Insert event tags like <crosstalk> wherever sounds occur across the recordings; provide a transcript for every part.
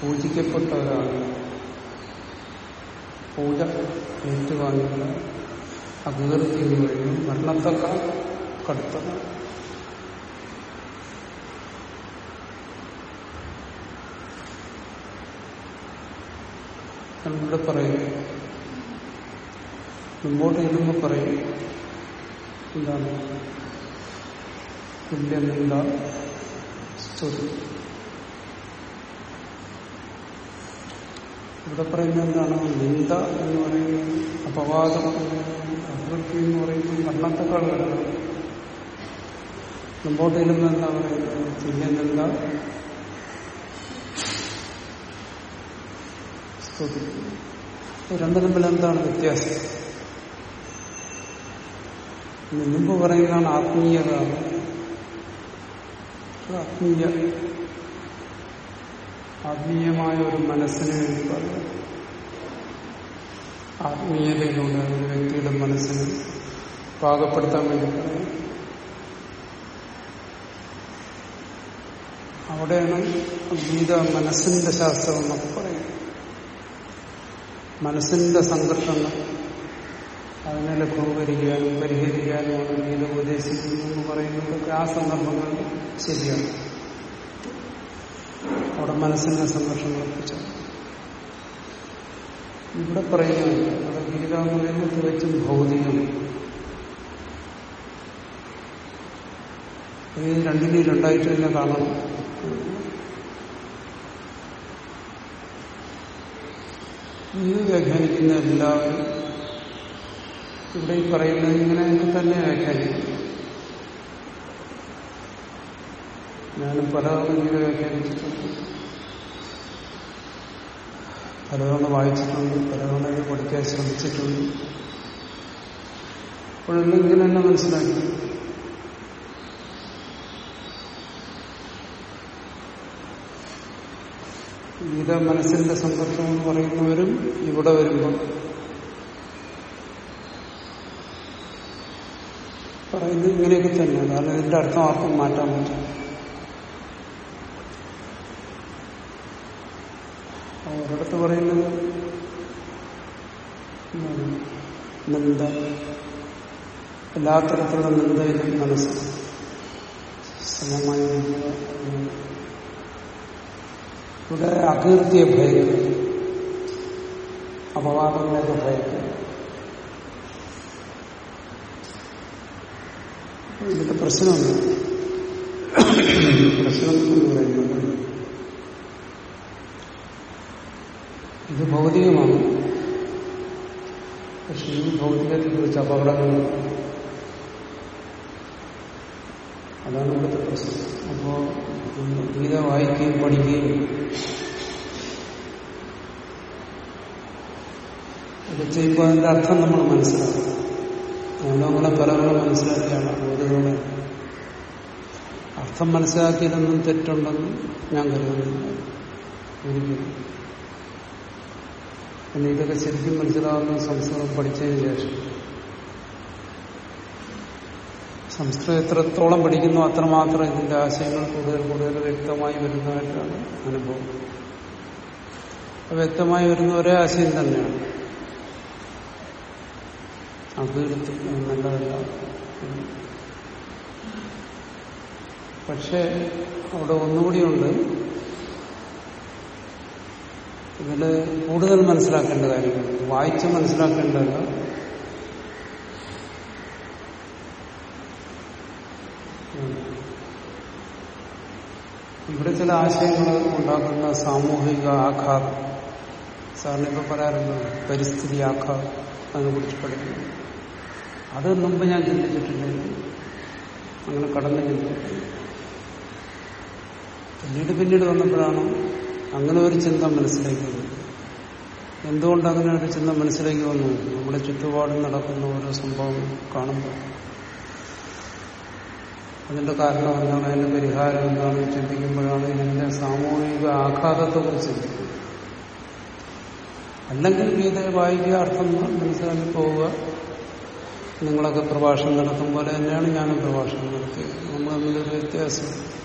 പൂജിക്കപ്പെട്ട ഒരാൾ പൂജ ഏറ്റുവാങ്ങിയുള്ള എന്ന് പറയുന്നത് മരണത്തെക്കാൾ കടുത്തതാണ് ഇവിടെ പറയും മുമ്പോട്ട് ചെല്ലുമ്പോൾ പറയും എന്താണ്? തുല്യമില്ല സ്തുതി ഇവിടെ പറയുന്നത് എന്താണ് നിന്ദ എന്ന് പറയുന്നത്. അപവാദം അഭിവൃദ്ധി എന്ന് പറയുന്നത് മരണത്തെക്കാൾ വരണം മുമ്പോട്ട് ചെല്ലുമ്പോൾ എന്താ പറയുന്നത്? തുല്യനിന്ദ സ്തുതി രണ്ടു തമ്മിൽ എന്താണ് വ്യത്യാസം? മുമ്പ് പറയുന്നതാണ് ആത്മീയത. ആത്മീയ ആത്മീയമായ ഒരു മനസ്സിന് വേണ്ടി പറയുന്നു. ആത്മീയതയിലൂടെ ഒരു വ്യക്തിയുടെ മനസ്സിന് പാകപ്പെടുത്താൻ വേണ്ടി പറയും അവിടെയാണ് ഗീത മനസ്സിന്റെ ശാസ്ത്രം എന്നൊക്കെ പറയുന്നത്. മനസ്സിന്റെ സംഘർഷങ്ങൾ അതിനെ ലഘൂകരിക്കാനും പരിഹരിക്കാനുമാണ് ഗീത ഉപദേശിക്കുന്നു എന്ന് പറയുന്നതൊക്കെ ആ സന്ദർഭങ്ങളിൽ ശരിയാണ്. അവിടെ മനസ്സിന്റെ സംഘർഷം കുറിച്ച് ഇവിടെ പറയുന്നത് അവിടെ ഗീത എന്ന് പറയുമ്പോൾ തികച്ചും ഭൗതികം രണ്ടിനെയും രണ്ടായിട്ട് തന്നെ കാണണം ഇത് വ്യാഖ്യാനിക്കുന്ന എല്ലാവരും ഇവിടെ ഈ പറയുന്നത് ഇങ്ങനെ തന്നെ വ്യാഖ്യാനിക്കും ഞാനും പല ഇത് വ്യാഖ്യാനിച്ചിട്ടുണ്ട്. പലതവണ വായിച്ചിട്ടുണ്ട് പലതവണ പഠിക്കാൻ ശ്രമിച്ചിട്ടുണ്ട്. അപ്പോഴൊന്നും ഇങ്ങനെ തന്നെ മനസ്സിലാക്കി. ഗീത മനസ്സിന്റെ സംഘർഷം എന്ന് പറയുന്നവരും ഇവിടെ വരുമ്പോൾ പറയുന്നത് ഇങ്ങനെയൊക്കെ തന്നെ കാരണം ഇതിന്റെ അർത്ഥം ആർക്കും മാറ്റാൻ പറ്റും ഒരിടത്ത് പറയുന്നത് നിന്ദ. എല്ലാ തരത്തിലുള്ള നിന്ദയിലും മനസ്സ്. സമമായി ഇവിടെ അകീർത്തിയെ ഭയക്കുന്നു അപവാദങ്ങളെയൊക്കെ ഭയക്കുന്നു ഇതിന്റെ പ്രശ്നമാണ്. പ്രശ്നം എന്ന് പറയുന്നത് ഇത് ഭൗതികമാണ്. പക്ഷെ ഈ ഭൗതികത്തെ കുറിച്ച് അപകടങ്ങളുണ്ട് അതാണ് ഇവിടുത്തെ പ്രശ്നം. അപ്പോ ഗീത വായിക്കുകയും പഠിക്കുകയും ഇത് ചെയ്യുമ്പോൾ അതിന്റെ അർത്ഥം നമ്മൾ മനസ്സിലാക്കും അങ്ങനെ പലവണ്ണം മനസ്സിലാക്കിയാണ് ബോധത്തോടെ അർത്ഥം മനസ്സിലാക്കിയതൊന്നും തെറ്റുണ്ടെന്ന് ഞാൻ കരുതുന്നില്ല. ഒരിക്കലും. പിന്നെ ഇതൊക്കെ ശരിക്കും മനസ്സിലാവുന്ന സംസ്കൃതം പഠിച്ചതിന് ശേഷം. സംസ്കൃതം എത്രത്തോളം പഠിക്കുന്നു അത്രമാത്രം ഇതിന്റെ ആശയങ്ങൾ കൂടുതൽ കൂടുതൽ വ്യക്തമായി വരുന്നതായിട്ടാണ് അനുഭവം. വ്യക്തമായി വരുന്ന ഒരേ ആശയം തന്നെയാണ്. അഭിവൃദ്ധി നല്ലതല്ല പക്ഷെ അവിടെ ഒന്നുകൂടിയുണ്ട് ഇതിൽ കൂടുതൽ മനസ്സിലാക്കേണ്ട കാര്യങ്ങൾ വായിച്ച് മനസ്സിലാക്കേണ്ടതല്ല ഇവിടെ ചില ആശയങ്ങൾ ഉണ്ടാക്കുന്ന സാമൂഹിക ആഘാതം. സാറിന് ഇപ്പൊ പറയാറുണ്ട് പരിസ്ഥിതി ആഘാതം അതിനെ കുറിച്ച് പഠിക്കുന്നു. അത് മുമ്പ് ഞാൻ ചിന്തിച്ചിട്ടില്ലായിരുന്നു അങ്ങനെ കടന്നു ചിന്തിച്ചിട്ടില്ല. പിന്നീട് പിന്നീട് വന്നപ്പോഴാണ് അങ്ങനെ ഒരു ചിന്ത മനസ്സിലേക്ക് വന്നു എന്തുകൊണ്ട് അങ്ങനെ ഒരു ചിന്ത മനസ്സിലേക്ക് വന്നു നമ്മുടെ ചുറ്റുപാടും നടക്കുന്ന ഓരോ സംഭവം കാണുമ്പോൾ. അതിന്റെ കാരണം എന്താണ്? അതിന്റെ പരിഹാരം എന്താണെന്ന് ചിന്തിക്കുമ്പോഴാണ് ഇതിന്റെ സാമൂഹിക ആഘാതത്തെക്കുറിച്ച് ചിന്തിക്കുന്നത്. അല്ലെങ്കിൽ ഗീതയെ വായിക്കുക അർത്ഥം മനസ്സിലാക്കി പോവുക നിങ്ങളൊക്കെ പ്രഭാഷണം നടത്തും പോലെ തന്നെയാണ് ഞാനും പ്രഭാഷണം നടത്തിയത്. നമ്മൾ തമ്മിലൊരു വ്യത്യാസം.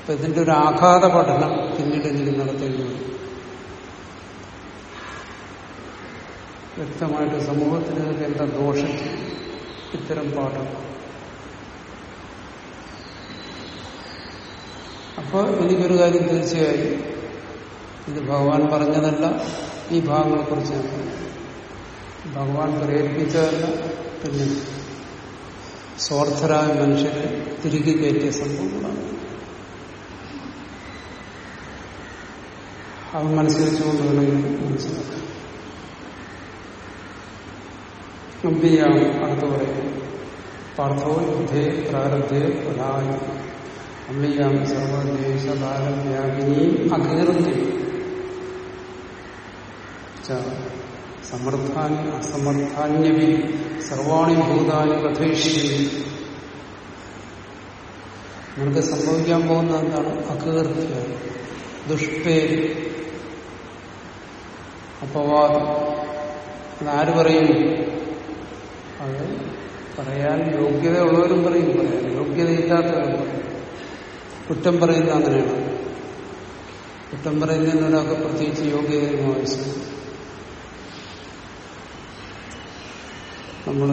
അപ്പൊ ഇതിന്റെ ഒരു ആഘാത പഠനം പിന്നീട് എനിക്ക് നടത്തേണ്ടി വരും. വ്യക്തമായിട്ട് സമൂഹത്തിന് എന്താ ദോഷം? ഇത്തരം പാഠം. അപ്പോൾ എനിക്കൊരു കാര്യം തീർച്ചയായും ഇത് ഭഗവാൻ പറഞ്ഞതല്ല ഈ ഭാഗങ്ങളെക്കുറിച്ച് ഞാൻ ഭഗവാൻ പ്രേരിപ്പിച്ചതല്ല പിന്നെ സ്വാർത്ഥരായ മനുഷ്യരെ തിരികെ കയറ്റിയ സംഭവങ്ങളാണ്. അത് മനസ്സിലിച്ചുകൊണ്ട് വേണമെങ്കിൽ മനസ്സിലാക്കാം അമ്പിയാണ് അടുത്ത് പറയുന്നത് പാർത്ഥോ യുദ്ധേ പ്രാരബ്ധേ പ്രധാനം അമ്മിയാം സർവദേശകാലം വ്യാപിനിയും അകീർത്തി സമർത്ഥാനി അസമർത്ഥാന്യവി സർവാണി ഭൂതാനി കഥയിഷ്യം നമുക്ക് സംഭവിക്കാൻ പോകുന്ന എന്താണ്? അകീർത്തിയാണ് ദുഷ്പേര് അപവാദം ആര് പറയും? അത് പറയാൻ യോഗ്യതയുള്ളവരും പറയും. പറയാൻ യോഗ്യതയില്ലാത്തവരും പറയും. കുറ്റം പറയുന്നത് അങ്ങനെയാണ് കുറ്റം പറയുന്നതിന് ഒരാൾക്ക് പ്രത്യേകിച്ച് യോഗ്യതയൊന്നും ആവശ്യം നമ്മൾ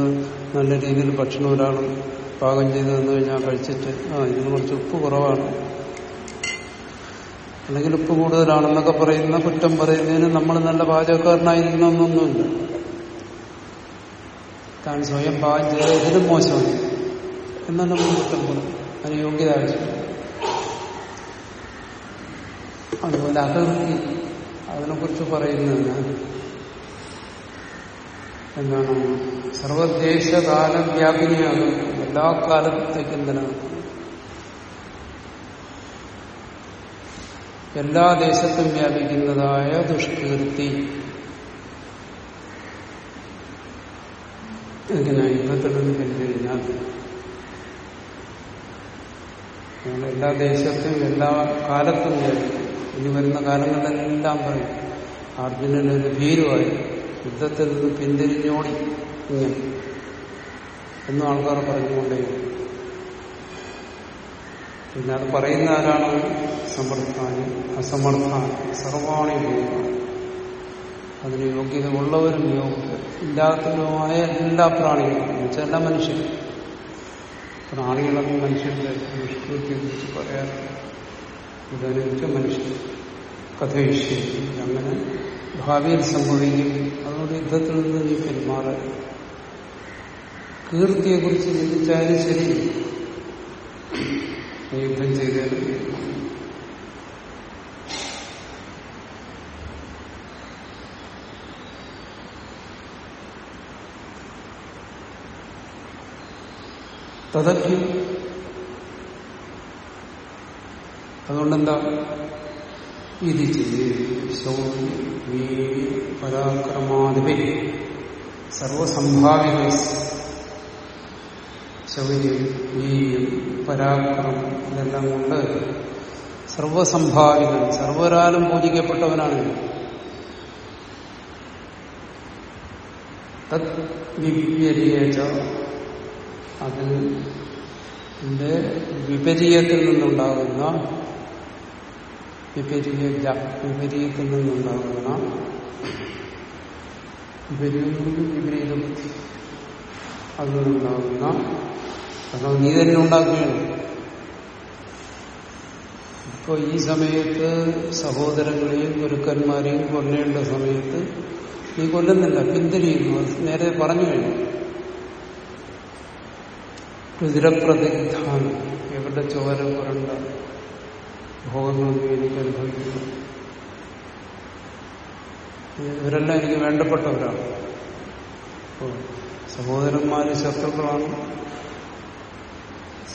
നല്ല രീതിയിൽ ഭക്ഷണം ഒരാൾ പാകം ചെയ്ത് തന്നു കഴിഞ്ഞാൽ കഴിച്ചിട്ട് ആ ഇതിന് കുറച്ച് ഉപ്പ് കുറവാണ്. അല്ലെങ്കിൽ ഉപ്പ് കൂടുതലാണെന്നൊക്കെ പറയുന്ന കുറ്റം പറയുന്നതിന് നമ്മൾ നല്ല പാചകക്കാരനായിരിക്കണമെന്നൊന്നുമില്ല. താൻ സ്വയം പാചകം ഇതിലും മോശമാണ്. എന്നാൽ നമ്മൾ കുറ്റം പറയും അതിന് യോഗ്യത ആവശ്യമില്ല അതുപോലെ അതൃപ്തി അതിനെക്കുറിച്ച് പറയുന്നതിന് എന്താണ്? സർവദേശകാലം വ്യാപിനിയാണ് എല്ലാ കാലത്തേക്കും നിലനിൽക്കുന്നത് എല്ലാ ദേശത്തും വ്യാപിക്കുന്നതായ ദുഷ്കീർത്തി. നിന്ന് കണ്ടു കഴിഞ്ഞാൽ എല്ലാ ദേശത്തും എല്ലാ കാലത്തും വ്യാപിക്കും. ഇനി വരുന്ന കാലങ്ങളിലെല്ലാം പറയും. അർജുനൻ ഒരു ഭീരുവായി യുദ്ധത്തിൽ നിന്ന് പിന്തിരിഞ്ഞോടി ഇങ്ങനെ. എന്നും ആൾക്കാർ പറഞ്ഞുകൊണ്ടേ പിന്നെ അത് പറയുന്ന ആരാണ് സമർത്ഥാനി അസമർത്ഥാനി സർവാണി യോഗ അതിന് യോഗ്യത ഉള്ളവരും യോഗ്യത ഇല്ലാത്തവരുമായ എല്ലാ പ്രാണികളും എന്നുവെച്ചാൽ എല്ലാ മനുഷ്യരും. പ്രാണികളെന്ന് മനുഷ്യരുടെ നിഷ്കൃതിയെ കുറിച്ച് പറയാറുണ്ട്. ഇതനുസരിച്ച് മനുഷ്യൻ. കഥയിഷ്യം. അങ്ങനെ ഭാവിയിൽ സംഭവിക്കും. അതുകൊണ്ട് യുദ്ധത്തിൽ നിന്ന് നീ പെരുമാറുക കീർത്തിയെക്കുറിച്ച് ചിന്തിച്ചാലും ശരി. യുദ്ധം ചെയ്തേ തഥയ്ക്കും അതുകൊണ്ടെന്താ? ഇത് ശൗര്യ പരാക്രമാധിപി സർവസംഭാവിക ശൗര്യം വീര്യം പരാക്രമം ഇതെല്ലാം കൊണ്ട് സർവസംഭാവികൾ സർവരാലും പൂജിക്കപ്പെട്ടവനാണ് തത് വിപരീയച്ച അതിന്റെ വിപരീയത്തിൽ നിന്നുണ്ടാകുന്ന വിപരീയ വിപരീയത്തിൽ നിന്നുണ്ടാകുന്ന വിപരീതം വിപരീത അതിൽ നിന്നുണ്ടാകുന്ന കാരണം നീ തന്നെ ഉണ്ടാക്കുകയാണ് ഇപ്പൊ ഈ സമയത്ത് സഹോദരങ്ങളെയും ഗുരുക്കന്മാരെയും കൊല്ലേണ്ട സമയത്ത് നീ കൊല്ലുന്നില്ല പിന്തിരിയുന്നു. നേരെ പറഞ്ഞു കഴിഞ്ഞു. രുതിരപ്രതിഗ്ധാനം ഇവരുടെ ചോര പുരണ്ട ഭോഗങ്ങളൊന്നും എനിക്ക് അനുഭവിക്കുന്നു. ഇവരെല്ലാം എനിക്ക് വേണ്ടപ്പെട്ടവരാണ്. സഹോദരന്മാര് ശത്രുക്കളാണ്.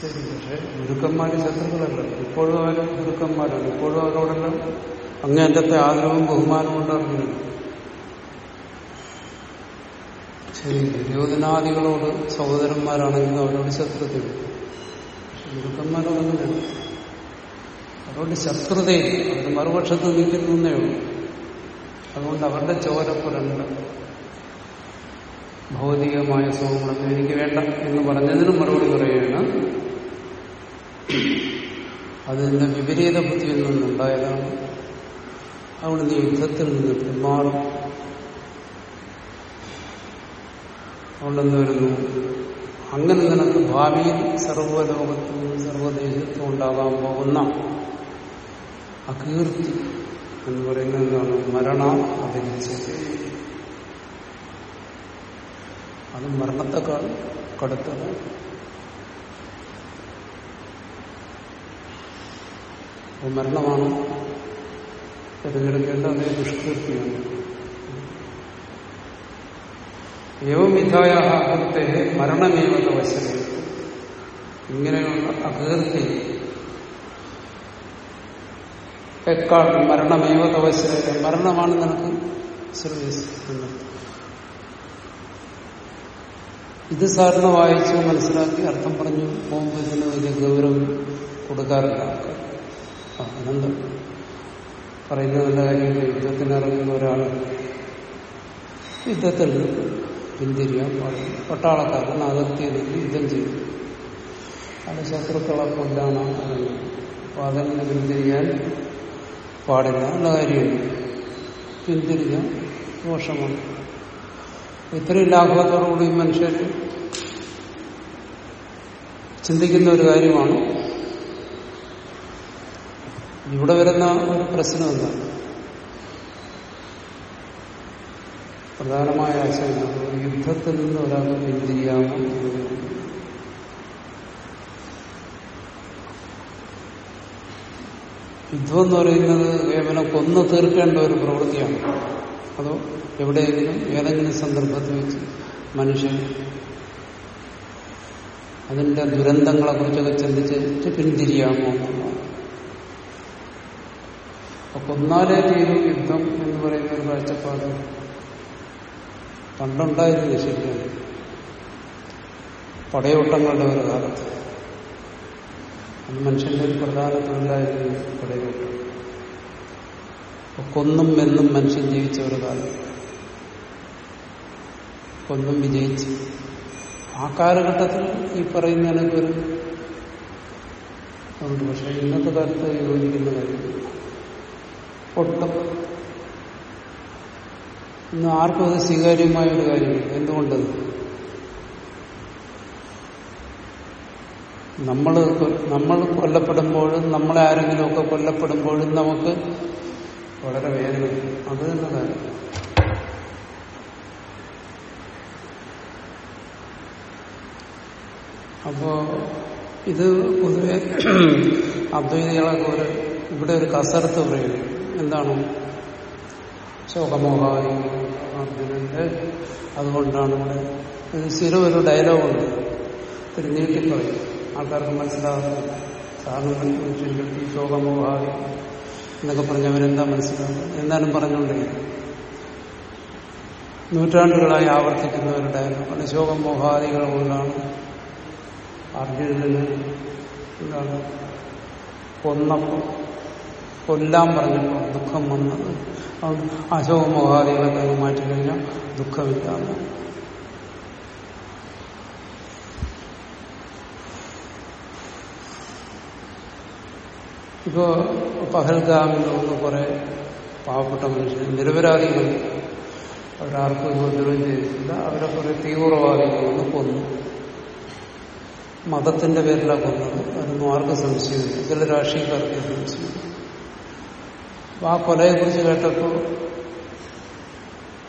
ശരി പക്ഷെ ഗുരുക്കന്മാര് ശത്രുക്കളല്ല? ഇപ്പോഴും അവർ ഗുരുക്കന്മാരാണ്. ഇപ്പോഴും അവരോടെല്ലാം അങ്ങേറ്റത്തെ ആദരവും ബഹുമാനവും ഉണ്ടാകുന്നു ശരി ദുര്യോധനാദികളോട് സഹോദരന്മാരാണെങ്കിലും അവരോട് ശത്രുതയുണ്ട് പക്ഷെ ഗുരുക്കന്മാരോടൊന്നും അവരോട് ശത്രുതയില്ല അവർ മറുപക്ഷത്ത് നിൽക്കുന്നേ ഉള്ളൂ. അതുകൊണ്ട് അവരുടെ ചോരപ്പുരണ്ട് ഭൗതികമായ സുഖങ്ങളൊന്നും എനിക്ക് വേണ്ട എന്ന് പറഞ്ഞതിനും മറുപടി പറയുകയാണ് അതിന്റെ വിപരീത ബുദ്ധിയിൽ നിന്നുണ്ടായതാണ് അവിടെ നീ യുദ്ധത്തിൽ നിന്ന് പിന്മാറും. അതുകൊണ്ടെന്ന് വരുന്നു അങ്ങനെ നിനക്ക് ഭാവിയിൽ സർവലോകത്തും സർവദേശത്തും ഉണ്ടാകാൻ പോകുന്ന അകീർത്തി എന്ന് പറയുന്നത് എന്താണ് മരണ അഭിനയിച്ചത് അത് മരണത്തെക്കാൾ മരണമാണ്. തിരഞ്ഞെടുക്കേണ്ട അതേ ദുഷ്കീർത്തിയാണ് ഏവമിധായ അകൃത്തെ മരണമേവത വശം ഇങ്ങനെയുള്ള അകീർത്തി എക്കാൾ മരണമേവ തവശ്യത മരണമാണ് നിനക്ക് സർവീസ് ഇത് സാറിന് വായിച്ചു മനസ്സിലാക്കി അർത്ഥം പറഞ്ഞു പോകുമ്പോൾ ഇതിന് വലിയ ഗൗരവം കൊടുക്കാറില്ല അനന്ത പറയുന്ന നല്ല കാര്യങ്ങൾ യുദ്ധത്തിന് ഇറങ്ങുന്ന ഒരാൾ യുദ്ധത്തിൽ പിന്തിരിയാൻ പാടില്ല. പട്ടാളക്കാരൻ നിന്ന് യുദ്ധം ചെയ്തു അത് ശത്രുക്കളെ കൊല്ലാണ് അപ്പൊ അതിൽ നിന്ന് പിന്തിരിയാൻ പാടില്ല. നല്ല കാര്യമില്ല പിന്തിരിഞ്ഞാൽ ദോഷമാണ് ഇത്രയും ലാഘവത്തോടുകൂടി മനുഷ്യർ ചിന്തിക്കുന്ന ഒരു കാര്യമാണ്. ഇവിടെ വരുന്ന ഒരു പ്രശ്നം എന്താണ് പ്രധാനമായ ആശയം യുദ്ധത്തിൽ നിന്ന് ഒരാൾക്ക് പിന്തിരിയാമോ യുദ്ധം എന്ന് പറയുന്നത് കേവലം കൊന്നു തീർക്കേണ്ട ഒരു പ്രവൃത്തിയാണ്. അതോ എവിടെയെങ്കിലും ഏതെങ്കിലും സന്ദർഭത്തിൽ വെച്ച് മനുഷ്യൻ അതിന്റെ ദുരന്തങ്ങളെ കുറിച്ചൊക്കെ ചിന്തിച്ച് പിന്തിരിയാമോ? എന്നുള്ളതാണ് അപ്പൊ കൊന്നാലേ തീരും യുദ്ധം എന്ന് പറയുന്ന ഒരു കാഴ്ചപ്പാട് പണ്ടുണ്ടായിരുന്നു ശരിയാണ് പടയോട്ടങ്ങളുടെ ഒരു കാലത്ത്. മനുഷ്യന്റെ ഒരു പ്രധാന തൊഴിലായിരുന്നു പടയോട്ടം. കൊന്നും എന്നും മനുഷ്യൻ ജീവിച്ച ഒരു കാലം. കൊന്നും വിജയിച്ച്. ആ കാലഘട്ടത്തിൽ ഈ പറയുന്ന എനിക്കൊരു ഉണ്ട് പക്ഷെ ഇന്നത്തെ കാലത്ത് യോജിക്കുന്ന കാര്യം ഒട്ടും ഇന്ന് ആർക്കും അത് സ്വീകാര്യമായ ഒരു കാര്യമില്ല എന്തുകൊണ്ട് നമ്മൾ നമ്മൾ കൊല്ലപ്പെടുമ്പോഴും നമ്മളെ ആരെങ്കിലുമൊക്കെ കൊല്ലപ്പെടുമ്പോഴും നമുക്ക് വളരെ വേദന അത് തന്നെ കാര്യം. അപ്പോ ഇത് പൊതുവെ <clears throat> അദ്വൈതികളൊക്കെ ഒരു ഇവിടെ ഒരു കസരത്ത് പറയുന്നു. എന്താണ് ശോകമോഹായി അർജുനന്റെ അതുകൊണ്ടാണ് ഇവിടെ സ്ഥിരം ഒരു ഡയലോഗുണ്ട് ഇത്തിരി നീട്ടിപ്പോയി. ആൾക്കാർക്ക് മനസ്സിലാകുന്നില്ല സാധാരണ മനുഷ്യന്റെ ഈ ശോകമോഹാരി എന്നൊക്കെ പറഞ്ഞവരെന്താ മനസ്സിലാകുന്നത് എന്നാലും പറഞ്ഞുകൊണ്ടിരിക്കും നൂറ്റാണ്ടുകളായി ആവർത്തിക്കുന്ന ഒരു ഡയലോഗ് ഡയലോഗാണ് ശോകമോഹാദികൾ കൊണ്ടാണ് അർജുനന് എന്താണ് കൊന്നപ്പം കൊല്ലാൻ പറഞ്ഞപ്പോൾ ദുഃഖം വന്നത്. അതുകൊണ്ട് അശോകമോഹാദികളൊക്കെ മാറ്റി കഴിഞ്ഞാൽ ദുഃഖമില്ല. ഇപ്പോ നിന്ന് കുറെ പാവപ്പെട്ട മനുഷ്യർ നിരപരാധികൾ. അവരാർക്കും ഉപദ്രവം ചെയ്തിട്ടില്ല. അവരെ കുറെ തീവ്രവാദികളൊന്ന് കൊന്നു. മതത്തിന്റെ പേരിലാണ് കൊന്നത്. അതൊന്നും ആർക്കും സംശയമില്ല. ചില രാഷ്ട്രീയക്കാർക്ക് സംശയമില്ല. ആ കൊലയെക്കുറിച്ച് കേട്ടപ്പോൾ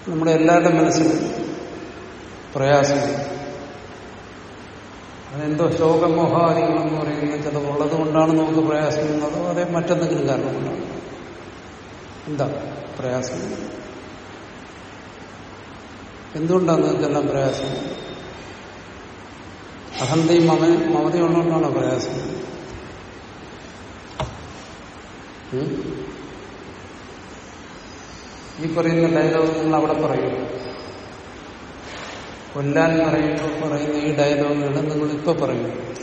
നമ്മുടെ എല്ലാവരുടെ മനസ്സിൽ പ്രയാസം. അതെന്തോ ശോകമോഹാദികളെന്ന് പറയുന്നത് ചിലതുള്ളത് കൊണ്ടാണ് നമുക്ക് പ്രയാസം എന്നതോ അതേ മറ്റെന്തെങ്കിലും കാരണം കൊണ്ടാണ്? എന്താ പ്രയാസം? എന്തുകൊണ്ടാണ് നിങ്ങൾക്കെല്ലാം പ്രയാസം? അഹന്തയും മമ മമതയുള്ളതുകൊണ്ടാണോ പ്രയാസം? ഈ പറയുന്ന ഡയലോഗ് നിങ്ങൾ അവിടെ പറയും. കൊല്ലാൻ പറയുമ്പോൾ പറയുന്ന ഈ ഡയലോഗുകൾ നിങ്ങൾ ഇപ്പൊ പറയും.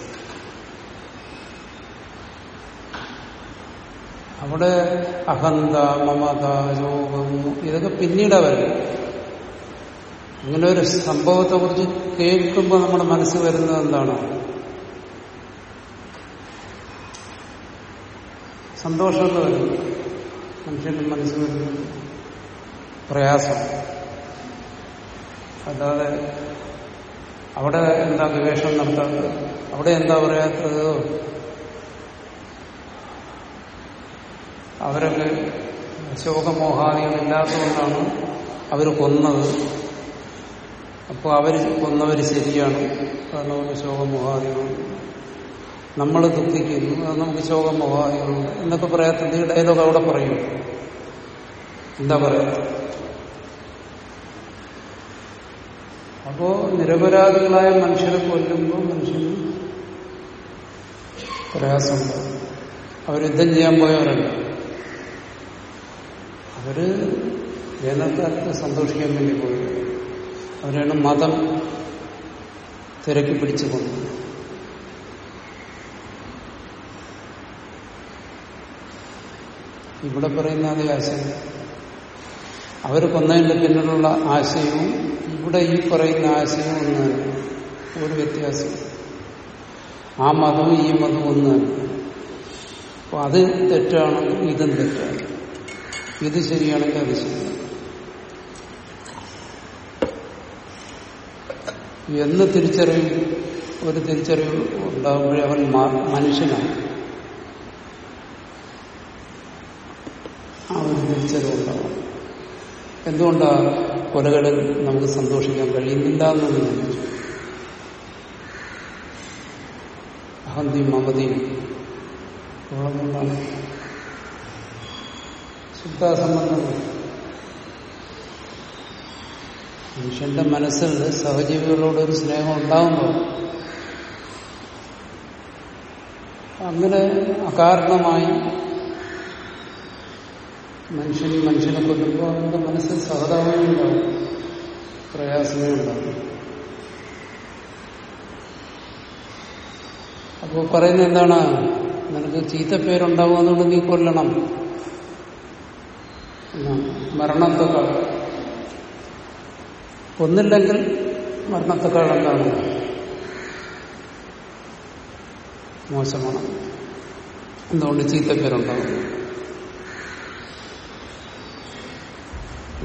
അവിടെ അഹന്ത മമത രോഗം ഇതൊക്കെ പിന്നീട് വരും അങ്ങനെ ഒരു സംഭവത്തെ കുറിച്ച് കേൾക്കുമ്പോൾ നമ്മുടെ മനസ്സ് വരുന്നത് എന്താണ്? സന്തോഷമൊക്കെ വരുന്നു മനുഷ്യന്റെ മനസ്സ് വരുന്നത്. പ്രയാസം. അല്ലാതെ അവിടെ എന്താ ഗവേഷണം നടത്താത്തത്? അവിടെ എന്താ പറയാത്തത്? അവരൊക്കെ ശോകമോഹാദികളില്ലാത്തതുകൊണ്ടാണ് അവർ കൊന്നത്. അപ്പോൾ അവർ കൊന്നവർ ശരിയാണ്. കാരണം അവർക്ക് ശോകമോഹാദികളുണ്ട് നമ്മൾ ദുഃഖിക്കുന്നു. അത് നമുക്ക് ശോകമോഹാദികളുണ്ട്. എന്നൊക്കെ പറയാത്തത് ഡയലോഗ് അവിടെ പറയും. എന്താ പറയാത്തത്? അപ്പോ നിരപരാധികളായ മനുഷ്യരെ കൊല്ലുമ്പോൾ മനുഷ്യന് പ്രയാസമുണ്ട് അവർ യുദ്ധം ചെയ്യാൻ പോയവരല്ല. അവർ വേനൽക്കാലത്ത് സന്തോഷിക്കാൻ വേണ്ടി പോയി. അവരാണ് മതം തിരക്കി പിടിച്ചു കൊണ്ടത് ഇവിടെ പറയുന്ന അതേ ആശയം. അവർ കൊന്നതിന്റെ പിന്നിലുള്ള ആശയവും ഇവിടെ ഈ പറയുന്ന ആശയം ഒന്ന് തന്നെ ഒരു വ്യത്യാസം. ആ മതവും ഈ മതവും ഒന്ന്. തന്നെ അപ്പൊ അത് തെറ്റാണെങ്കിൽ ഇതും തെറ്റാണ്. ഇത് ശരിയാണെങ്കിൽ അത് ശരിയാണ് എന്ന് തിരിച്ചറിവ് ഒരു തിരിച്ചറിവ് ഉണ്ടാകുമ്പോഴേ അവൻ മനുഷ്യനാണ്. ആ ഒരു തിരിച്ചറിവ് ഉണ്ടാവും എന്തുകൊണ്ടാ കൊലകളിൽ നമുക്ക് സന്തോഷിക്കാൻ കഴിയുന്നില്ല എന്നുള്ളത് അഹന്തിയും മമതിയും ശുദ്ധാസംബന്ധം. മനുഷ്യന്റെ മനസ്സിൽ സഹജീവികളോടൊരു സ്നേഹം ഉണ്ടാകുമ്പോൾ അങ്ങനെ അകാരണമായി മനുഷ്യൻ മനുഷ്യനെ കൊല്ലുമ്പോൾ അവന്റെ മനസ്സിൽ സഹതാപം ഉണ്ടാവും പ്രയാസമേ ഉണ്ടാവും അപ്പോൾ പറയുന്നത് എന്താണ്? നിനക്ക് ചീത്തപ്പേരുണ്ടാവും അതുകൊണ്ട് നീ കൊല്ലണം. മരണത്തെക്കാൾ ഒന്നില്ലെങ്കിൽ മരണത്തെക്കാൾ എന്താണ്? മോശമാണ്. എന്തുകൊണ്ട് ചീത്തപ്പേരുണ്ടാവും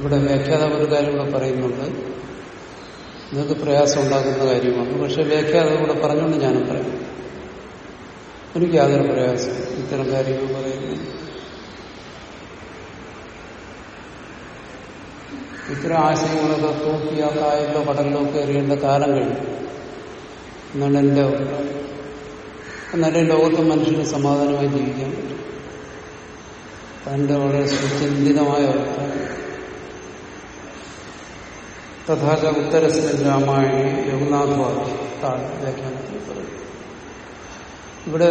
ഇവിടെ വ്യാഖ്യാത ഒരു കാര്യം കൂടെ പറയുന്നുണ്ട്. നിങ്ങൾക്ക് പ്രയാസം ഉണ്ടാക്കുന്ന കാര്യമാണ്. പക്ഷെ വ്യാഖ്യാത കൂടെ പറഞ്ഞുകൊണ്ട് ഞാനും പറയാം. എനിക്ക് യാതൊരു പ്രയാസം ഇത്തരം കാര്യങ്ങൾ പറയുന്നത് ഇത്തരം ആശയങ്ങളൊക്കെ തൂക്കി ആ കായലിലോ കടലിലോ ഒക്കെ എറിയേണ്ട കാലം കഴിഞ്ഞു. എന്നാണ് എന്റെ അഭിപ്രായം. എന്നാലേ ലോകത്തെ മനുഷ്യന് സമാധാനമായി ജീവിക്കാൻ പറ്റും. അതിന്റെ വളരെ സുചിന്തിതമായ അഭിപ്രായം. തഥാച ഉത്തരസ്യ രാമായണി രഘുനാഥ്വാദി താഴെ വ്യാഖ്യാനത്തിൽ പറയും ഇവിടെ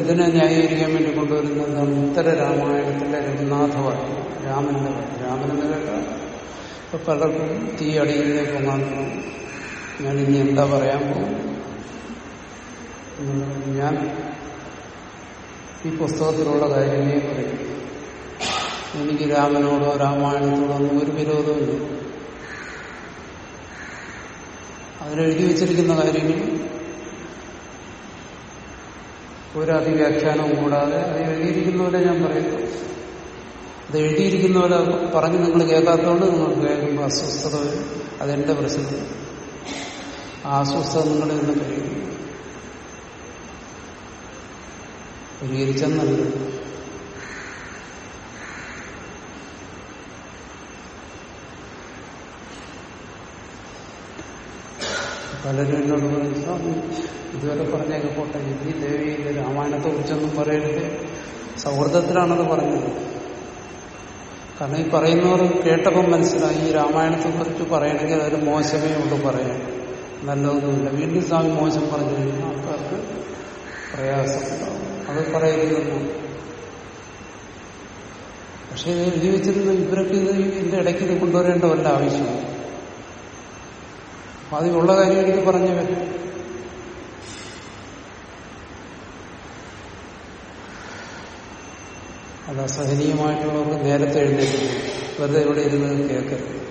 ഇതിനെ ന്യായീകരിക്കാൻ വേണ്ടി കൊണ്ടുവരുന്ന എന്താണ്? ഉത്തര രാമായണത്തിലെ രഘുനാഥവാദി രാമന്റെ. രാമനെന്ന് കേട്ടാൽ ഇപ്പൊ പലർക്കും തീ അടിയിലേക്ക് മാത്രം ഞാൻ ഇനി എന്താ പറയാൻ പോകും? ഞാൻ ഈ പുസ്തകത്തിലുള്ള കാര്യമേ പറയും. എനിക്ക് രാമനോടോ രാമായണത്തോടോ ഒന്നും ഒരു വിരോധമില്ല അതിലെഴുതി വെച്ചിരിക്കുന്ന കാര്യങ്ങൾ. ഒരു അതിവ്യാഖ്യാനവും കൂടാതെ അത് എഴുതിയിരിക്കുന്ന പോലെ ഞാൻ പറയുന്നു അത് എഴുതിയിരിക്കുന്ന പോലെ പറഞ്ഞ് നിങ്ങൾ കേൾക്കാത്തതുകൊണ്ട് നിങ്ങൾക്ക് കേൾക്കുമ്പോൾ അസ്വസ്ഥത വരും. അതെന്റെ പ്രശ്നം. ആ അസ്വസ്ഥത നിങ്ങൾ ഇന്ന് പരിഹരിക്കും പരിഹരിച്ചെന്നല്ല പലരും ഇതുവരെ പറഞ്ഞേക്കെ പോട്ടെ ഈ ദേവി രാമായണത്തെ കുറിച്ചൊന്നും പറയരുത് സൗഹൃദത്തിലാണത് പറഞ്ഞത് കാരണം ഈ പറയുന്നവർ കേട്ടപ്പം മനസ്സിലായി ഈ രാമായണത്തെ കുറിച്ച് പറയണമെങ്കിൽ അതൊരു മോശമേ ഉള്ളൂ പറയാൻ നല്ലതൊന്നുമില്ല വീണ്ടും സ്വാമി മോശം പറഞ്ഞു കഴിഞ്ഞാൽ ആൾക്കാർക്ക് പ്രയാസമുണ്ടാവും അത് പറയുന്നു പക്ഷെ ഇത് എഴുതി വെച്ചിരുന്ന ഇവരൊക്കെ ഇത് ഇതിന്റെ ഇടയ്ക്ക് ഇത് കൊണ്ടുവരേണ്ട വല്ല ആവശ്യമാണ് അതിലുള്ള കാര്യം എനിക്ക് പറഞ്ഞു വരും അത് അസഹനീയമായിട്ടുള്ളവർക്ക് നേരത്തെ എഴുന്നേറ്റ്. വെറുതെ ഇവിടെ ഇരുന്ന് കേൾക്കരുത്.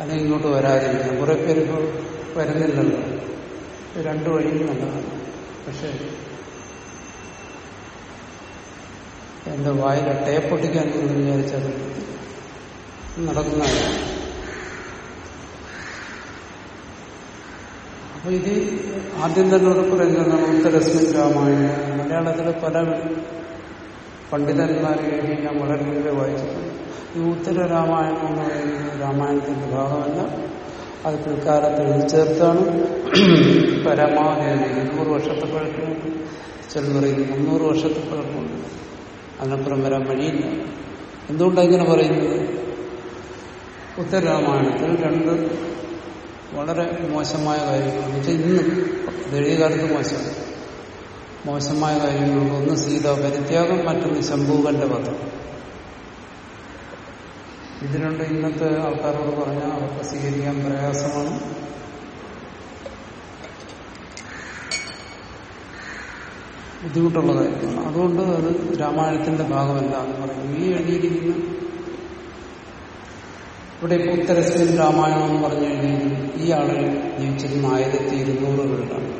അല്ലെങ്കിൽ ഇങ്ങോട്ട് വരാതിരിക്കണം. കുറെ പേര് ഇപ്പോൾ വരുന്നില്ലല്ലോ. രണ്ടു വഴിയും നല്ലതാണ്. പക്ഷെ എന്റെ വായിലെ ടേപ്പൊട്ടിക്കാൻ എന്ന് വിചാരിച്ചത് നടക്കുന്നതാണ് അപ്പൊ ഇത് ആദ്യം തന്നെ ഇവിടെ പറയുന്നതാണ് ഉത്തരസ്മിൻ രാമായണം മലയാളത്തിലെ പല പണ്ഡിതന്മാരെ എഴുതി ഞാൻ വളരെ മുമ്പേ വായിച്ചിട്ടുണ്ട്. ഈ ഉത്തര രാമായണം എന്ന് പറയുന്നത് രാമായണത്തിന്റെ ഭാഗമല്ല. അത് പിൽക്കാലത്ത് എഴുതി ചേർത്താണ് പരമാവധി ഇരുന്നൂറ് വർഷത്തെ പഴക്കമുണ്ട്. ചില പറയുന്നു മുന്നൂറ് വർഷത്തെ പഴക്കമുണ്ട്. അതിനപ്പുറം വരാൻ വഴിയില്ല. എന്തുകൊണ്ടാണ് ഇങ്ങനെ പറയുന്നത്? ഉത്തരരാമായണത്തിൽ രണ്ട് വളരെ മോശമായ കാര്യങ്ങൾ. പക്ഷെ ഇന്ന് എഴുതിയ കാലത്ത് മോശം. മോശമായ കാര്യങ്ങളുണ്ട് ഒന്ന് സീത പരിത്യാഗം മറ്റൊന്ന് ശംഭൂകന്റെ പദം ഇത് രണ്ട് ഇന്നത്തെ ആൾക്കാരോട് പറഞ്ഞാൽ അവർക്ക് സ്വീകരിക്കാൻ പ്രയാസമാണ്. ബുദ്ധിമുട്ടുള്ള കാര്യമാണ്. അതുകൊണ്ട് അത് രാമായണത്തിന്റെ ഭാഗമല്ല എന്ന് പറയും. ഈ എഴുതിയിരിക്കുന്ന ഇവിടെ ഇപ്പോൾ ഉത്തരസ്മിൻ രാമായണം എന്ന് പറഞ്ഞു കഴിഞ്ഞാൽ ഈ ആളുകൾ ജീവിച്ചിരുന്ന ആയിരത്തി ഇരുന്നൂറുകളിലാണ്.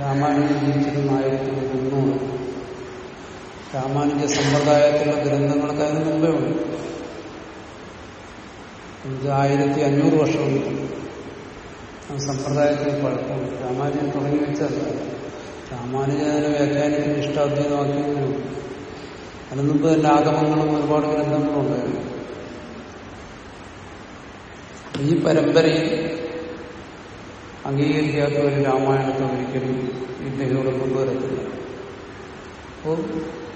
രാമായണം ജീവിച്ചിരുന്ന ആയിരത്തി മുന്നൂറ് രാമാനുജ സമ്പ്രദായത്തിലുള്ള ഗ്രന്ഥങ്ങളൊക്കെ അതിന് മുമ്പേ ഉണ്ട് ഇത് ആയിരത്തി അഞ്ഞൂറ് വർഷമുണ്ട് ആ സമ്പ്രദായത്തിന് പഴക്കമുണ്ട് രാമാനുജൻ തുടങ്ങി വെച്ചത് രാമാനുജനെ വ്യാഖ്യാനത്തിന് ഇഷ്ടാദ്വീതമാക്കിയതിനും അതിനു മുമ്പ് തന്നെ ആഗമങ്ങളും ഒരുപാട് ഗ്രന്ഥങ്ങളും ഉണ്ടായിരുന്നു. ഈ പരമ്പരയിൽ അംഗീകരിക്കാത്ത ഒരു രാമായണത്തെ ഒരിക്കലും ഇദ്ദേഹത്തോട് കൊണ്ടുവരത്തില്ല. അപ്പോൾ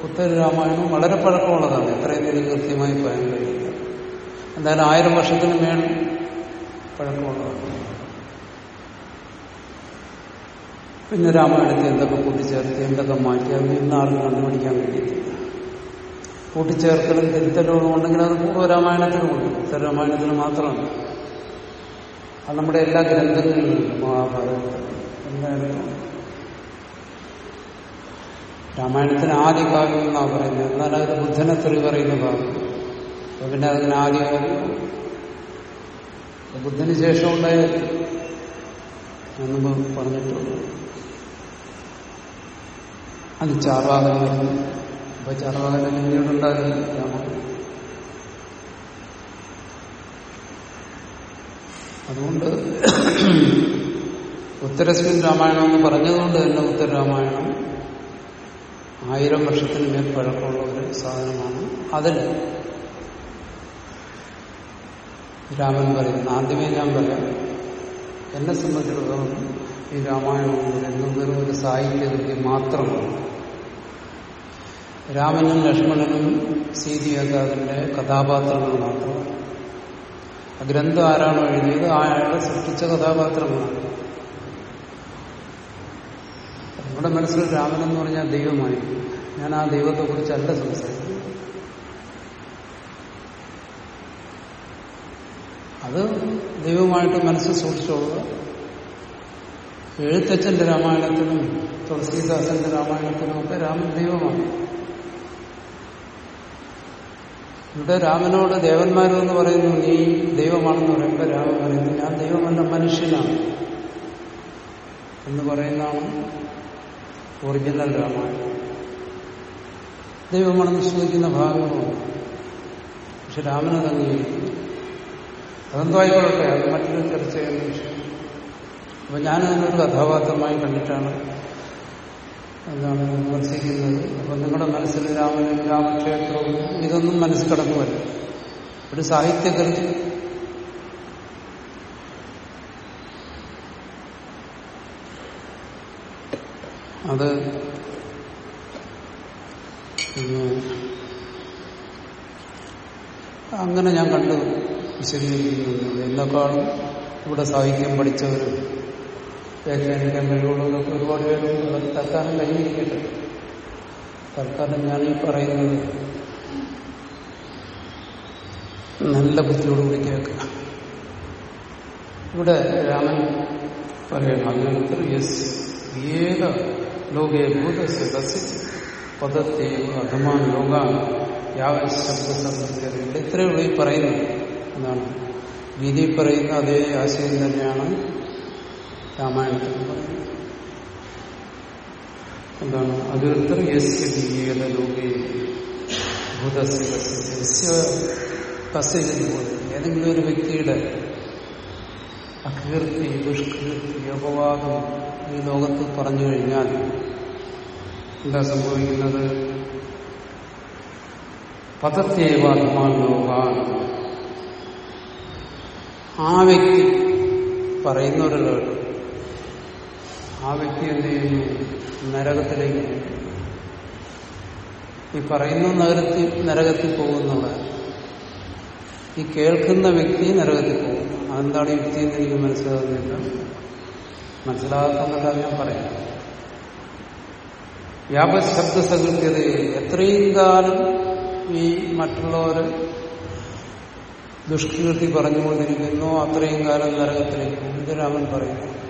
ഉത്തര രാമായണം വളരെ പഴക്കമുള്ളതാണ്. ഇത്രയും പേര് കൃത്യമായി പറയാൻ കഴിയില്ല. എന്തായാലും ആയിരം വർഷത്തിന് മേൽ പഴക്കമുള്ളതാണ്. പിന്നെ രാമായണത്തെ എന്തൊക്കെ കൂട്ടിച്ചേർത്ത് എന്തൊക്കെ മാറ്റി അത് ഇന്ന് ആർക്കും കണ്ടുപിടിക്കാൻ കഴിയത്തില്ല. കൂട്ടിച്ചേർക്കലും തിരുത്തലും ഉണ്ടെങ്കിൽ അത് പൂർവ രാമായണത്തിലുമുണ്ട് ഉത്തര രാമായണത്തിന് മാത്രമല്ല അത് നമ്മുടെ എല്ലാ ഗ്രന്ഥങ്ങളിലും മഹാഭാരതത്തിൽ എല്ലായിടത്തും രാമായണത്തിന് ആദ്യ കാവ്യം എന്നാണ് പറയുന്നത്? എന്നാൽ അത് ബുദ്ധനെ തെറി പറയുന്ന ഭാഗം. പിന്നെ അതിന് ആദ്യ കാവ്യം ബുദ്ധന് ശേഷം ഉണ്ടായ എന്നും പറഞ്ഞിട്ടുണ്ട്. അത് ചാർവാകൻ അപ്പൊ ചാർവാകൻ പിന്നീട് ഉണ്ടായിരുന്നു രാമായണം അതുകൊണ്ട് ഉത്തരസ്മിൻ രാമായണം എന്ന് പറഞ്ഞതുകൊണ്ട് തന്നെ ഉത്തരരാമായണം ആയിരം വർഷത്തിന് മേൽ പഴക്കമുള്ള ഒരു സാധനമാണ്. അതിൽ രാമൻ പറയുന്നു ആദ്യമേ ഞാൻ പറയാം എന്നെ സംബന്ധിച്ചിടത്തോളം ഈ രാമായണം എന്ന് പറയുന്നത് വെറും ഒരു സാഹിത്യകൃതി മാത്രമാണ്. രാമനും ലക്ഷ്മണനും സീതയൊക്കെ കഥാപാത്രങ്ങൾ മാത്രമാണ് ഗ്രന്ഥം ആരാണോ എഴുതിയത്? ആയാളെ സൃഷ്ടിച്ച കഥാപാത്രമാണ്. നമ്മുടെ മനസ്സിൽ രാമൻ എന്ന് പറഞ്ഞാൽ ദൈവമായി. ഞാൻ ആ ദൈവത്തെ ദൈവത്തെക്കുറിച്ചല്ല സംസാരിക്കുന്നത്. അത് ദൈവമായിട്ട് മനസ്സിൽ സൂക്ഷിച്ചോളുക. എഴുത്തച്ഛന്റെ രാമായണത്തിനും തുളസീദാസന്റെ രാമായണത്തിനും ഒക്കെ രാമൻ ദൈവമാണ്. ഇവിടെ രാമനോട് ദേവന്മാരെന്ന് പറയുന്നു നീ ദൈവമാണെന്ന് പറയുമ്പോൾ രാമൻ പറയുന്നു ഞാൻ ദൈവമല്ല മനുഷ്യനാണ്. എന്ന് പറയുന്നതാണ് ഒറിജിനൽ രാമായണം. ദൈവമാണെന്ന് ശ്രമിക്കുന്ന ഭാഗങ്ങളുണ്ട് പക്ഷെ രാമനത് അംഗീകരിക്കുന്നു. അതെന്തോ അത് മറ്റൊരു ചർച്ച വിഷയം അപ്പൊ ഞാനതിനൊരു കഥാപാത്രമായി കണ്ടിട്ടാണ് എന്താണ് വിമർശിക്കുന്നത്? അപ്പൊ നിങ്ങളുടെ മനസ്സിൽ രാമനും രാമക്ഷേത്രവും ഇതൊന്നും കടന്നു വരും ഒരു സാഹിത്യകൃതി അത് അങ്ങനെ ഞാൻ കണ്ടു. വിശദീകരിക്കുന്നുണ്ട് എന്നെക്കാളും ഇവിടെ സാഹിത്യം പഠിച്ചവരും വ്യാഖ്യാനിക്കാൻ കഴിവുള്ളതൊക്കെ ഒരുപാട് പേരുണ്ട് തൽക്കാലം കഴിഞ്ഞിരിക്കട്ടെ. തൽക്കാലം ഞാൻ ഈ പറയുന്നത് നല്ല ബുദ്ധിയോടുകൂടി കേൾക്കുക. ഇവിടെ രാമൻ പറയണം അതിനകത്ത് യെസ് ഏക ലോകേ ഭൂതസ്യ തസ്യ പദത്തെയും അധമാൻ ലോകാൻ യാവൻ ശബ്ദസംസ്കൃതി ഇത്രയുള്ള ഈ പറയുന്നത് എന്നാണ്. വിധി പറയുന്ന അതേ ആശയം തന്നെയാണ് രാമായണത്തിൽ എന്താണ്? അതിർത്തർ യസ്യ ദീയത ലോകേ ഭൂതസ്യ ഏതെങ്കിലും ഒരു വ്യക്തിയുടെ അകീർത്തി ദുഷ്കീർത്തി അപവാദം ഈ ലോകത്ത് പറഞ്ഞു കഴിഞ്ഞാൽ എന്താ സംഭവിക്കുന്നത്? പദത്തേവാത്മാൻ ലോകാൻ ആ വ്യക്തി പറയുന്നവരല്ലോ ആ വ്യക്തി എന്ത് ചെയ്യുന്നു? നരകത്തിലേക്ക്. ഈ പറയുന്ന നഗരത്തിൽ നരകത്തിൽ പോകുന്നവർ ഈ കേൾക്കുന്ന വ്യക്തി നരകത്തിൽ പോകും അതെന്താണ് യുക്തി എന്ന് എനിക്ക് മനസ്സിലാകുന്നില്ല മനസ്സിലാകാത്തതല്ല ഞാൻ പറയാം വ്യാപശബ്ദ സകൃത്യത എത്രയും കാലം ഈ മറ്റുള്ളവർ ദുഷ്കീർത്തി പറഞ്ഞുകൊണ്ടിരിക്കുന്നു അത്രയും കാലം നരകത്തിലേക്ക് ഇത് രാമൻ പറയുന്നു.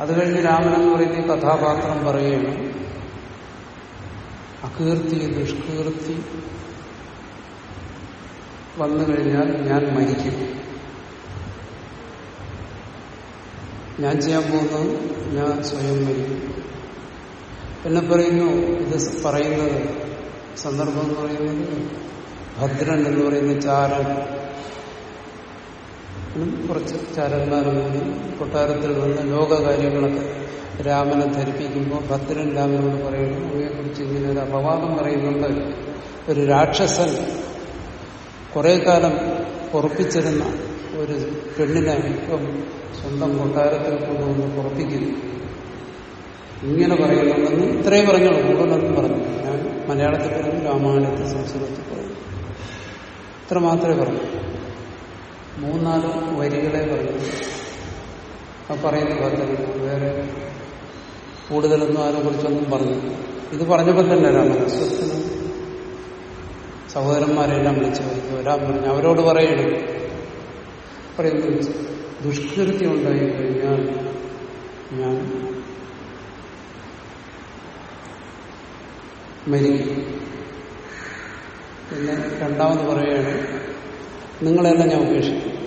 അത് കഴിഞ്ഞ് രാമൻ എന്ന് പറയുന്ന ഈ കഥാപാത്രം പറയുകയാണ് അകീർത്തി ദുഷ്കീർത്തി വന്നു കഴിഞ്ഞാൽ ഞാൻ മരിക്കും. ഞാൻ ചെയ്യാൻ പോകുന്നത് ഞാൻ സ്വയം മരിക്കും. എന്നെ പറയുന്നു ഇത് പറയുന്നത് സന്ദർഭം എന്ന് പറയുന്നത് ഭദ്രൻ എന്ന് പറയുന്ന ചാരൻ കുറച്ച് ചാരന്മാരും കൊട്ടാരത്തിൽ വന്ന് ലോകകാര്യങ്ങളൊക്കെ രാമനെ ധരിപ്പിക്കുമ്പോൾ ഭദ്രൻ രാമനോട് പറയുന്നു അവയെക്കുറിച്ച് ഇങ്ങനെ ഒരു അപവാദം പറയുന്നുണ്ട്. ഒരു രാക്ഷസൻ കുറെ കാലം ഉറപ്പിച്ചിരുന്ന ഒരു പെണ്ണിനെ ഇപ്പം സ്വന്തം കൊട്ടാരത്തിൽ കൊണ്ടുവന്ന് ഉറപ്പിക്കുന്നു. ഇങ്ങനെ പറയുന്നുണ്ടെന്ന് ഇത്രയും പറഞ്ഞോളൂ കൂടുതലൊന്നും പറഞ്ഞു. ഞാൻ മലയാളത്തിൽ പറഞ്ഞു രാമായണത്തിൽ സംസ്കൃതത്തിൽ പറഞ്ഞു ഇത്ര മാത്രമേ പറഞ്ഞു. മൂന്നാൽ വരികളെ പറഞ്ഞു ആ പറയുന്ന ഭദ്രൻ വേറെ കൂടുതലൊന്നും അതിനെ കുറിച്ചൊന്നും പറഞ്ഞു ഇത് പറഞ്ഞപ്പോൾ തന്നെ രാമൻ സ്വത്തിന് സഹോദരന്മാരെല്ലാം വിളിച്ചു വരുന്നു ഒരാൾ പറഞ്ഞു അവരോട് പറയണം പറയുന്നു ദുഷ്കൃതി ഉണ്ടായി കഴിഞ്ഞാൽ ഞാൻ മരിക്കും. പിന്നെ രണ്ടാമത് പറയുകയാണ് നിങ്ങളെല്ലാം ഞാൻ ഉപേക്ഷിക്കും.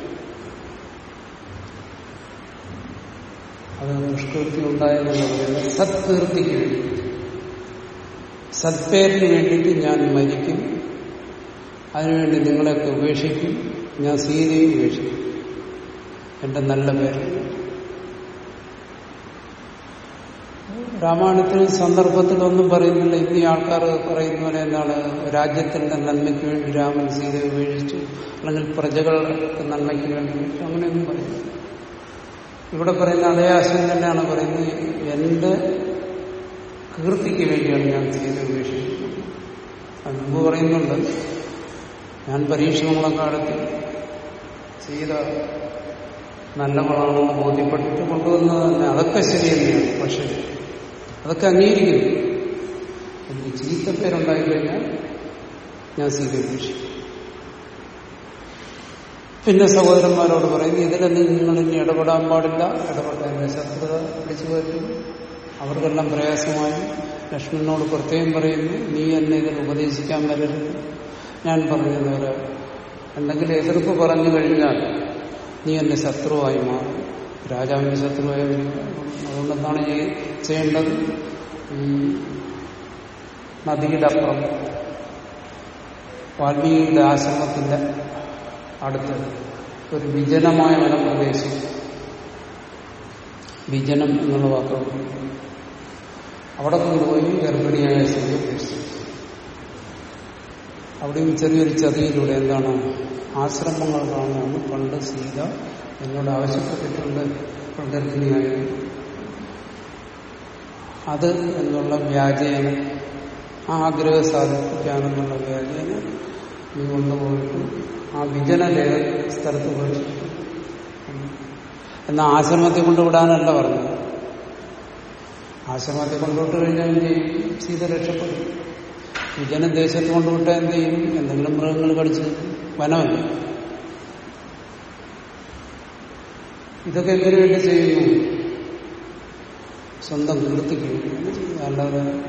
അത് ദുഷ്കൃതി ഉണ്ടായതെന്ന് പറയുന്നത് സത്കീർത്തിക്ക് വേണ്ടി സത്പേരിന് വേണ്ടിയിട്ട് ഞാൻ മരിക്കും. അതിനുവേണ്ടി നിങ്ങളെയൊക്കെ ഉപേക്ഷിക്കും. ഞാൻ സീതയും ഉപേക്ഷിക്കും. എന്റെ നല്ല പേര്. രാമായണത്തിൽ സന്ദർഭത്തിലൊന്നും പറയുന്നില്ല. ഇന്ന് ആൾക്കാർ പറയുന്ന പോലെ എന്താണ്? രാജ്യത്തിന്റെ നന്മയ്ക്ക് വേണ്ടി രാമൻ സീതയെ ഉപേക്ഷിച്ചു. അല്ലെങ്കിൽ പ്രജകളുടെ നന്മയ്ക്ക് വേണ്ടി ഉപേക്ഷിച്ചു. അങ്ങനെയൊന്നും പറയുന്നു ഇവിടെ പറയുന്ന അതേ ആശയം തന്നെയാണ് പറയുന്നത്. എന്റെ കീർത്തിക്ക് വേണ്ടിയാണ് ഞാൻ സീത ഉപേക്ഷിക്കുന്നത് അത് മുമ്പ് പറയുന്നുണ്ട്. ഞാൻ പരീക്ഷണങ്ങളൊക്കെ നടത്തി. സീത നല്ലവളാണെന്ന് ബോധ്യപ്പെട്ടിട്ട് കൊണ്ടുവന്നത് തന്നെ. അതൊക്കെ ശരി പക്ഷേ പക്ഷെ അതൊക്കെ അംഗീകരിക്കുന്നു. എനിക്ക് ചീത്ത കഴിഞ്ഞാൽ ഞാൻ സ്വീകരിച്ചു പിന്നെ സഹോദരന്മാരോട് പറയുന്നു ഇതിലൊന്നും നിങ്ങൾ ഇനി ഇടപെടാൻ പാടില്ല. ഇടപെട്ട എന്റെ ശത്രുത പിടിച്ചു പറ്റും. അവർക്കെല്ലാം പ്രയാസമായി. ലക്ഷ്മണനോട് പ്രത്യേകം പറയുന്നു നീ എന്നെ ഇതിൽ ഉപദേശിക്കാൻ വരരുത്. ഞാൻ പറഞ്ഞതുപോലെ എന്തെങ്കിലും എതിർപ്പ് പറഞ്ഞു കഴിഞ്ഞാൽ നീ എന്റെ ശത്രുവായി മാറും. രാജാവിന്റെ ശത്രുവായ അതുകൊണ്ടെന്താണ് ഈ ചെയ്യേണ്ടത്? ഈ നദിയുടെ അപ്പുറം വാൽമീകിയുടെ ആശ്രമത്തിന്റെ അടുത്ത് ഒരു വിജനമായ വനപ്രദേശം വിജനം എന്നുള്ള വാക്കുകൾ അവിടെ കൊണ്ടുപോയി ഗർഭിണിയായ സ്ത്രീയെ ഉപേക്ഷിച്ചു അവിടെയും ചെറിയൊരു ചതിയിലൂടെ എന്താണ് ആശ്രമങ്ങൾ കാണുമെന്ന് പണ്ട് സീത എന്നോട് ആവശ്യപ്പെട്ടിട്ടുണ്ട്. ഇപ്പോൾ അത് എന്നുള്ള വ്യാജേന ആ ആഗ്രഹം സാധിപ്പിക്കാനെന്നുള്ള വ്യാജേന നീ കൊണ്ടുപോയിട്ട് ആ വിജന സ്ഥലത്ത് ഉപേക്ഷിച്ചു. എന്നാൽ ആശ്രമത്തിൽ കൊണ്ടുവിടാനല്ല പറഞ്ഞത്. ആശ്രമത്തിൽ കൊണ്ടുവിട്ട് കഴിഞ്ഞാൽ എന്ത് ചെയ്യും? സീത രക്ഷപ്പെടും. വിജനദേശത്ത് കൊണ്ടുവിട്ടാൽ എന്ത് ചെയ്യും? എന്തെങ്കിലും മൃഗങ്ങൾ കടിച്ച് വനമല്ല? ഇതൊക്കെ എന്തിനു വേണ്ടി ചെയ്യുന്നു? സ്വന്തം കീർത്തിക്ക് അല്ലാതെ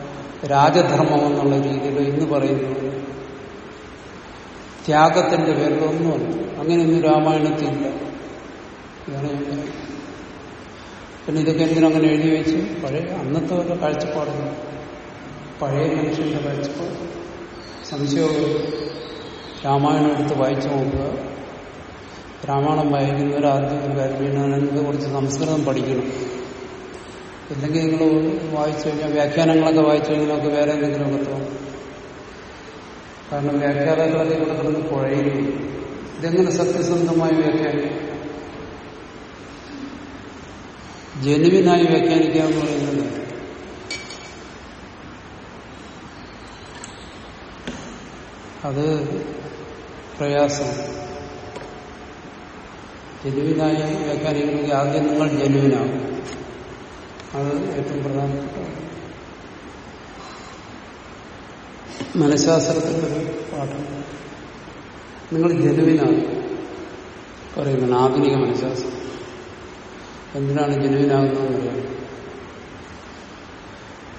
രാജധർമ്മം എന്നുള്ള രീതിയിൽ ഇന്ന് പറയുന്നത് ത്യാഗത്തിന്റെ പേരിലൊന്നുമല്ല. അങ്ങനെയൊന്നും രാമായണത്തില്ല ഇതാണ് പിന്നെ ഇതൊക്കെ എന്തിനങ്ങനെ എഴുതി വെച്ച്? പഴയ അന്നത്തെ ഒരു കാഴ്ചപ്പാടുകൾ. പഴയ മനുഷ്യന്റെ കാഴ്ചപ്പാട്. സംശയവും രാമായണം എടുത്ത് വായിച്ചു നോക്കുക. രാമായണം വായിക്കുന്നവർ ആദ്യം കാര്യം ചെയ്യണമെങ്കിൽ കുറച്ച് സംസ്കൃതം പഠിക്കണം. ഇല്ലെങ്കിൽ നിങ്ങൾ വായിച്ചു കഴിഞ്ഞാൽ വ്യാഖ്യാനങ്ങളൊക്കെ വായിച്ചു കഴിഞ്ഞാൽ വേറെ എന്തെങ്കിലുമൊക്കെ തോന്നും. കാരണം വ്യാഖ്യാതാക്കളൊക്കെ ഇവിടെ കിടന്ന് പുഴയിലും ഇതെങ്ങനെ സത്യസന്ധമായി വ്യാഖ്യാനിക്കും? ജനുവിനായി വ്യാഖ്യാനിക്കാന്ന് പറയുന്നത് അത് പ്രയാസം ജനുവിനായി വ്യാഖ്യാനിക്കണമെങ്കിൽ ആദ്യം നിങ്ങൾ ജനുവിനാകും അത് ഏറ്റവും പ്രധാനപ്പെട്ട മനഃശാസ്ത്രത്തിന്റെ പാഠം. നിങ്ങൾ ജനുവിനാണ് പറയുന്നത് ആധുനിക മനഃശാസ്ത്രം. എന്തിനാണ് ജനുവിനാകുന്നതെന്ന് അറിയാം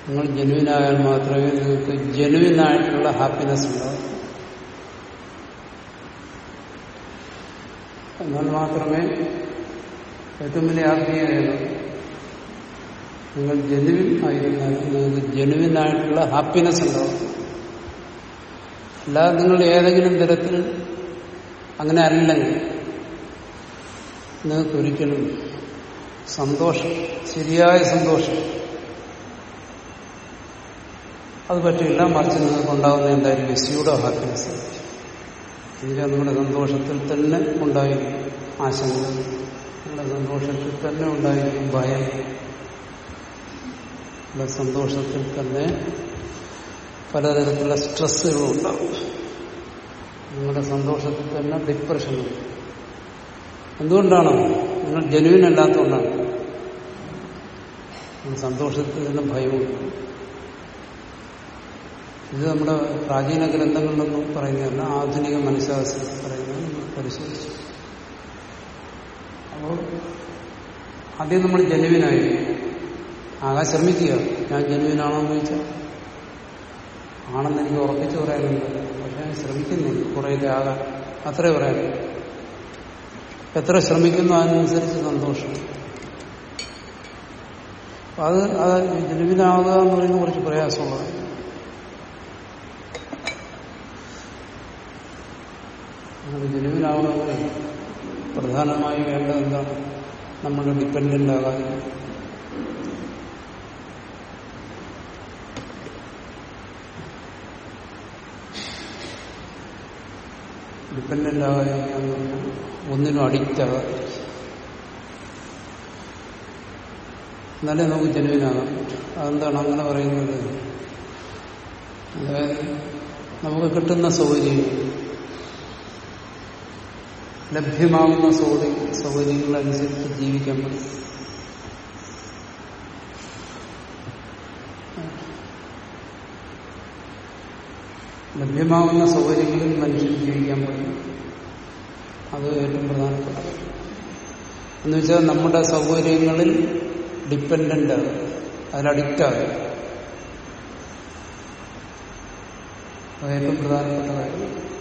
നിങ്ങൾ ജനുവിനായാൽ മാത്രമേ നിങ്ങൾക്ക് ജനുവിനായിട്ടുള്ള ഹാപ്പിനെസ് ഉണ്ടാവൂ എന്നാൽ മാത്രമേ ഏറ്റവും വലിയ ആത്മീയതയാണ് നിങ്ങൾ ജനുവിൻ ആയിരുന്നാൽ നിങ്ങൾക്ക് ജനുവിനായിട്ടുള്ള ഹാപ്പിനെസ് ഉണ്ടാവും. അല്ലാതെ നിങ്ങൾ ഏതെങ്കിലും തരത്തിൽ അങ്ങനെ അല്ലെങ്കിൽ നിങ്ങൾക്ക് ഒരിക്കലും സന്തോഷം ശരിയായ സന്തോഷം അത് പറ്റില്ല. മറിച്ച് നിങ്ങൾക്ക് ഉണ്ടാകുന്ന എന്തായിരിക്കും സ്യൂഡോ ഹാപ്പിനെസ് എന്നുവെച്ചാൽ നമ്മുടെ സന്തോഷത്തിൽ തന്നെ ഉണ്ടായിരിക്കും ആശങ്ക നമ്മുടെ സന്തോഷത്തിൽ തന്നെ ഉണ്ടായിരിക്കും ഭയം. നിങ്ങളുടെ സന്തോഷത്തിൽ തന്നെ പലതരത്തിലുള്ള സ്ട്രെസ്സുകളും ഉണ്ടാവും നിങ്ങളുടെ സന്തോഷത്തിൽ തന്നെ ഡിപ്രഷനും എന്തുകൊണ്ടാണ്? നിങ്ങൾ ജനുവിൻ അല്ലാത്തതുകൊണ്ടാണ്. സന്തോഷത്തിൽ തന്നെ ഭയമുണ്ട്. ഇത് നമ്മുടെ പ്രാചീന ഗ്രന്ഥങ്ങളിലൊന്നും പറയുന്നതല്ല ആധുനിക മനഃശാസ്ത്രത്തിൽ പറയുന്നത് നമ്മൾ പരിശോധിച്ചു. അപ്പോൾ ആദ്യം നമ്മൾ ജനുവിനായി. ആകാൻ ശ്രമിക്കുക. ഞാൻ ജനുവിനാണോ എന്ന് ചോദിച്ചാൽ ആണെന്ന് എനിക്ക് ഉറപ്പിച്ചു പറയാനുണ്ട്. പക്ഷെ ഞാൻ ശ്രമിക്കുന്നുണ്ട് കുറേയൊക്കെ ആകാൻ. അത്രേ പറയാനുള്ളൂ. എത്ര ശ്രമിക്കുന്നു അതിനനുസരിച്ച് സന്തോഷം. അത് അത് ജനുവിനാവുക എന്ന് പറയുന്നത് കുറച്ച് പ്രയാസമുള്ളതാണ്. അങ്ങനെ ജനുവിനാവണമെങ്കിൽ പ്രധാനമായി വേണ്ടത് എന്താണ്? നമ്മൾ ഡിപ്പെൻഡന്റ് ആകാതെ ഡിപ്പെൻഡന്റ് ആകാതെ ഒന്നിനും അഡിക്റ്റ് ആകാതെ എന്നാലേ നമുക്ക് ജനുവിനാകാം അതെന്താണ് അങ്ങനെ പറയുന്നത്? അതായത് നമുക്ക് കിട്ടുന്ന സൗകര്യം ലഭ്യമാകുന്ന സൗകര്യ സൗകര്യങ്ങളനുസരിച്ച് ജീവിക്കാൻ പറ്റും. ലഭ്യമാകുന്ന സൗകര്യങ്ങളിൽ മനുഷ്യൻ ജീവിക്കാൻ പറ്റും. അത് ഏറ്റവും പ്രധാനപ്പെട്ട കാര്യം. എന്ന് വെച്ചാൽ നമ്മുടെ സൗകര്യങ്ങളിൽ ഡിപ്പെൻഡന്റ് ആകും അതിലഡിക്റ്റാകും അത് ഏറ്റവും പ്രധാനപ്പെട്ട കാര്യം.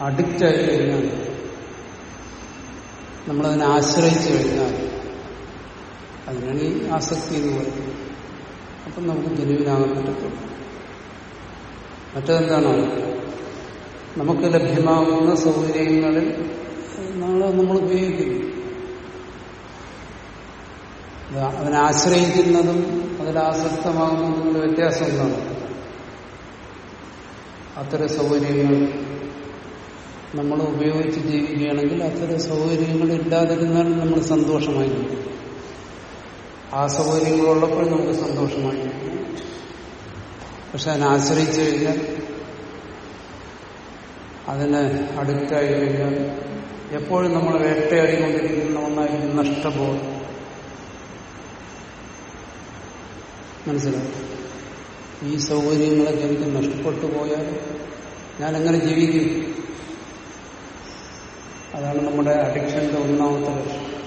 അഡിക്റ്റ് ആയി കഴിഞ്ഞാൽ നമ്മളതിനെ ആശ്രയിച്ചു കഴിഞ്ഞാൽ അതിനാണ് ഈ ആസക്തി എന്ന് പറയുന്നത്. അപ്പം നമുക്ക് ജനുവിനാകാൻ പറ്റത്തുള്ളൂ. മറ്റതെന്താണ്? നമുക്ക് ലഭ്യമാകുന്ന സൗകര്യങ്ങളിൽ നമ്മൾ നമ്മൾ ഉപയോഗിക്കുന്നു. അവനെ ആശ്രയിക്കുന്നതും അതിലാസക്തമാകുന്നതും വ്യത്യാസം എന്താണ്? അത്തരം സൗകര്യങ്ങൾ നമ്മൾ ഉപയോഗിച്ച് ജീവിക്കുകയാണെങ്കിൽ അത്തരം സൗകര്യങ്ങൾ ഇല്ലാതിരുന്നാലും നമ്മൾ സന്തോഷമായി ആ സൗകര്യങ്ങളുള്ളപ്പോൾ നമുക്ക് സന്തോഷമായി. പക്ഷെ അതിനാശ്രയിച്ചു കഴിഞ്ഞാൽ അതിന് അടുത്തായി കഴിഞ്ഞാൽ എപ്പോഴും നമ്മൾ വേട്ടയാടിക്കൊണ്ടിരിക്കുന്ന ഒന്നായിരിക്കും നഷ്ടബോധം. മനസ്സിലായി? ഈ സൗകര്യങ്ങളൊക്കെ എനിക്ക് നഷ്ടപ്പെട്ടു പോയാൽ ഞാൻ എങ്ങനെ ജീവിക്കും? അതാണ് നമ്മുടെ അഡിക്ഷന്റെ ഒന്നാമത്തെ ലക്ഷ്യം.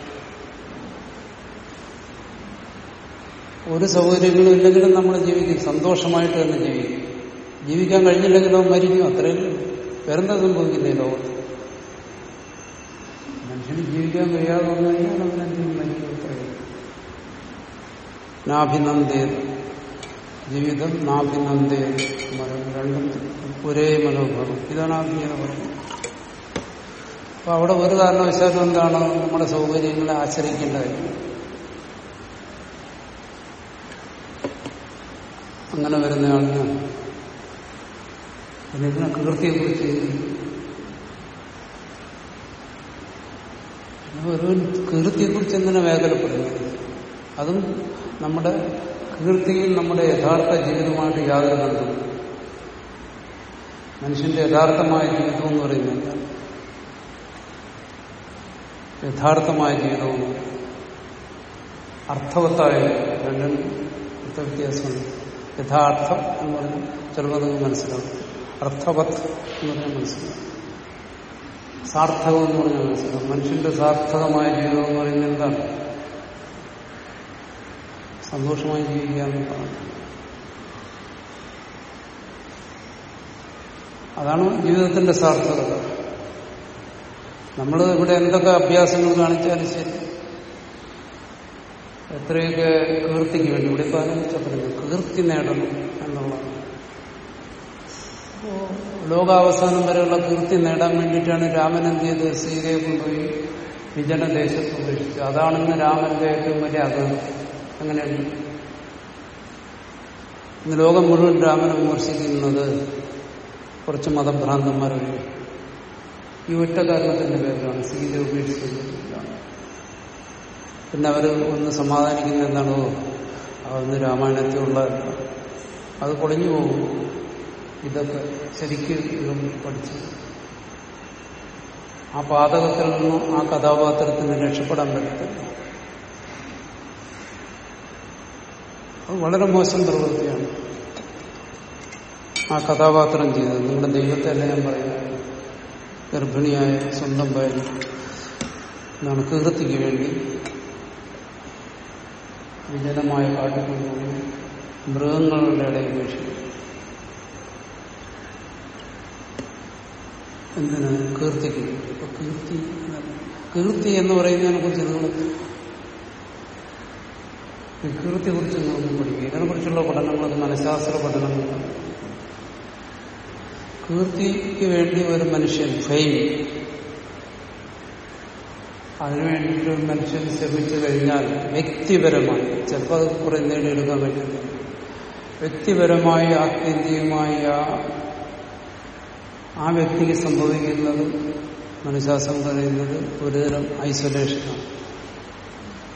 ഒരു സൗകര്യങ്ങളും ഇല്ലെങ്കിലും നമ്മൾ ജീവിക്കും. സന്തോഷമായിട്ട് തന്നെ ജീവിക്കും. ജീവിക്കാൻ കഴിഞ്ഞില്ലെങ്കിലോ മരിക്കും. അത്രയും വേറെന്താ സംഭവിക്കുന്നത് ഈ ലോകത്ത്. മനുഷ്യന് ജീവിക്കാൻ കഴിയാതെ വന്നു കഴിഞ്ഞാൽ അവനെന്തെങ്കിലും മരിക്കും അത്രയും. നാഭിനന്ദേത് ജീവിതം നാഭിനന്ദേ മരം രണ്ടും ഒരേ മനോഭാവം. ഇതാണ് ആത്മീയത. പറയുന്നത് അപ്പൊ അവിടെ ഒരു കാരണവശാലും എന്താണ് നമ്മുടെ സൗകര്യങ്ങളെ ആശ്രയിക്കേണ്ട അങ്ങനെ വരുന്ന ആളിന് പിന്നെ കീർത്തിയെക്കുറിച്ച് ഒരു കീർത്തിയെക്കുറിച്ച് എങ്ങനെ വേദനപ്പെടുന്നത്? അതും നമ്മുടെ കീർത്തിയും നമ്മുടെ യഥാർത്ഥ ജീവിതമായിട്ട് യാതൊരു മനുഷ്യന്റെ യഥാർത്ഥമായ ജീവിതം എന്ന് പറയുന്നത് യഥാർത്ഥമായ ജീവിതവും അർത്ഥവത്തായ രണ്ടും അർത്ഥവ്യത്യാസമുണ്ട് യഥാർത്ഥം എന്ന് പറഞ്ഞാൽ ചിലപ്പോൾ നിങ്ങൾക്ക് മനസ്സിലാവും. അർത്ഥവത്ത് എന്ന് പറഞ്ഞാൽ മനസ്സിലാവും. സാർത്ഥകം എന്ന് പറഞ്ഞാൽ മനസ്സിലാവും. മനുഷ്യന്റെ സാർത്ഥകമായ ജീവിതം എന്ന് പറയുന്നത് എന്താണ്? സന്തോഷമായി ജീവിക്കുക എന്നുള്ളതാണ് അതാണ് ജീവിതത്തിന്റെ സാർത്ഥകത. നമ്മൾ ഇവിടെ എന്തൊക്കെ അഭ്യാസങ്ങൾ കാണിച്ചാലും ശരി. എത്രയൊക്കെ കീർത്തിക്ക് വേണ്ടി ഇവിടെ ഇപ്പൊ ആലോചിച്ചപ്പെടുന്നു കീർത്തി നേടണം എന്നുള്ളതാണ്. ലോകാവസാനം വരെയുള്ള കീർത്തി നേടാൻ വേണ്ടിയിട്ടാണ് രാമൻ എന്ത് ചെയ്ത് സീതയെ കൊണ്ടുപോയി വിജന ദേശത്ത് ഉപേക്ഷിച്ചത്. അതാണെന്ന് രാമന്റെ ഏറ്റവും വലിയ ആഗ്രഹം. അങ്ങനെയാണ്. ഇന്ന് ലോകം മുഴുവൻ രാമനെ വിമർശിക്കുന്നത് കുറച്ച് മതഭ്രാന്തന്മാരൊരു ഈ ഒറ്റ കാരണത്തിന്റെ പേരിലാണ് സീത ഉപേക്ഷിച്ചത്. പിന്നെ അവർ ഒന്ന് സമാധാനിക്കുന്ന എന്താണോ അതൊന്ന് രാമായണത്തിലുള്ള അത് പൊളിഞ്ഞു പോകും. ഇതൊക്കെ ശരിക്കും പഠിച്ചു. ആ പാതകത്തിൽ നിന്നും ആ കഥാപാത്രത്തിന് രക്ഷപ്പെടാൻ പറ്റത്തില്ല. അത് വളരെ മോശം പ്രവൃത്തിയാണ്. ആ കഥാപാത്രം ചെയ്തത്. നിങ്ങളുടെ ദൈവത്തെ അല്ല ഞാൻ പറയുന്നത്? ഗർഭിണിയായ സ്വന്തം ഭാര്യ എന്നാണ് കീർത്തിക്ക് വേണ്ടി വിജനമായ കാട്ടിൽ കൊണ്ടുപോയി മൃഗങ്ങളുടെ ഇടയിൽ വീക്ഷിക്കും എന്തിന് കീർത്തിക്ക്? ഇപ്പൊ കീർത്തി കീർത്തി എന്ന് പറയുന്നതിനെ കുറിച്ച് നിങ്ങൾ വികൃതിയെ കുറിച്ച് നിങ്ങൾക്ക് പഠിക്കുക. ഇതിനെ കുറിച്ചുള്ള പഠനങ്ങളൊക്കെ മനഃശാസ്ത്ര പഠനങ്ങളാണ്. കീർത്തിക്ക് വേണ്ടി ഒരു മനുഷ്യൻ ഫെയിം അതിനുവേണ്ടിയിട്ട് ഒരു മനുഷ്യൻ ശ്രമിച്ചു കഴിഞ്ഞാൽ വ്യക്തിപരമായി ചിലപ്പോൾ അത് കുറെ നേടിയെടുക്കാൻ പറ്റില്ല വ്യക്തിപരമായി ആത്യന്തികമായി ആ വ്യക്തിക്ക് സംഭവിക്കുന്നത് മനഃശാസ്ത്രം പറയുന്നത് ഒരുതരം ഐസൊലേഷനാണ്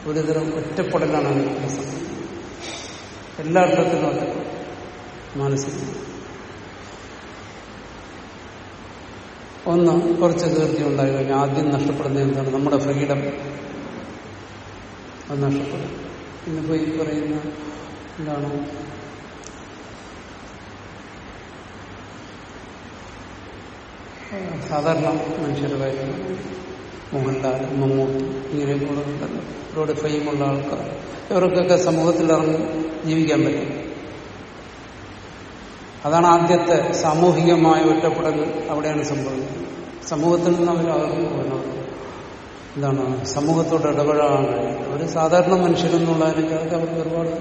ഒരുതരം ഒറ്റപ്പെടലാണ്. എല്ലാ അർത്ഥത്തിലും ഒറ്റപ്പെടും ഒന്ന് കുറച്ച് കീർത്തി ഉണ്ടായി കഴിഞ്ഞാൽ ആദ്യം നഷ്ടപ്പെടുന്നത് എന്താണ്? നമ്മുടെ ഫ്രീഡം അത് നഷ്ടപ്പെടും. ഇന്നിപ്പോ ഈ പറയുന്ന എന്താണ്? സാധാരണ മനുഷ്യരുടെ കാര്യം മോഹൻലാൽ മമ്മൂട്ടി ഇങ്ങനെയൊക്കെയുള്ള ഇവരോട് ഫെയിമുള്ള ആൾക്കാർ. ഇവർക്കൊക്കെ സമൂഹത്തിൽ ഇറങ്ങി ജീവിക്കാൻ പറ്റും. അതാണ് ആദ്യത്തെ സാമൂഹികമായ ഒറ്റപ്പെടൽ അവിടെയാണ് സംഭവിക്കുന്നത്. സമൂഹത്തിൽ നിന്ന് അവർ അകന്നു പോകുന്നത് എന്താണ്? സമൂഹത്തോട് ഇടപെടാൻ അവർ സാധാരണ മനുഷ്യരെന്നുള്ളതിനൊക്കെ അതൊക്കെ അവർക്ക് ഒരുപാട്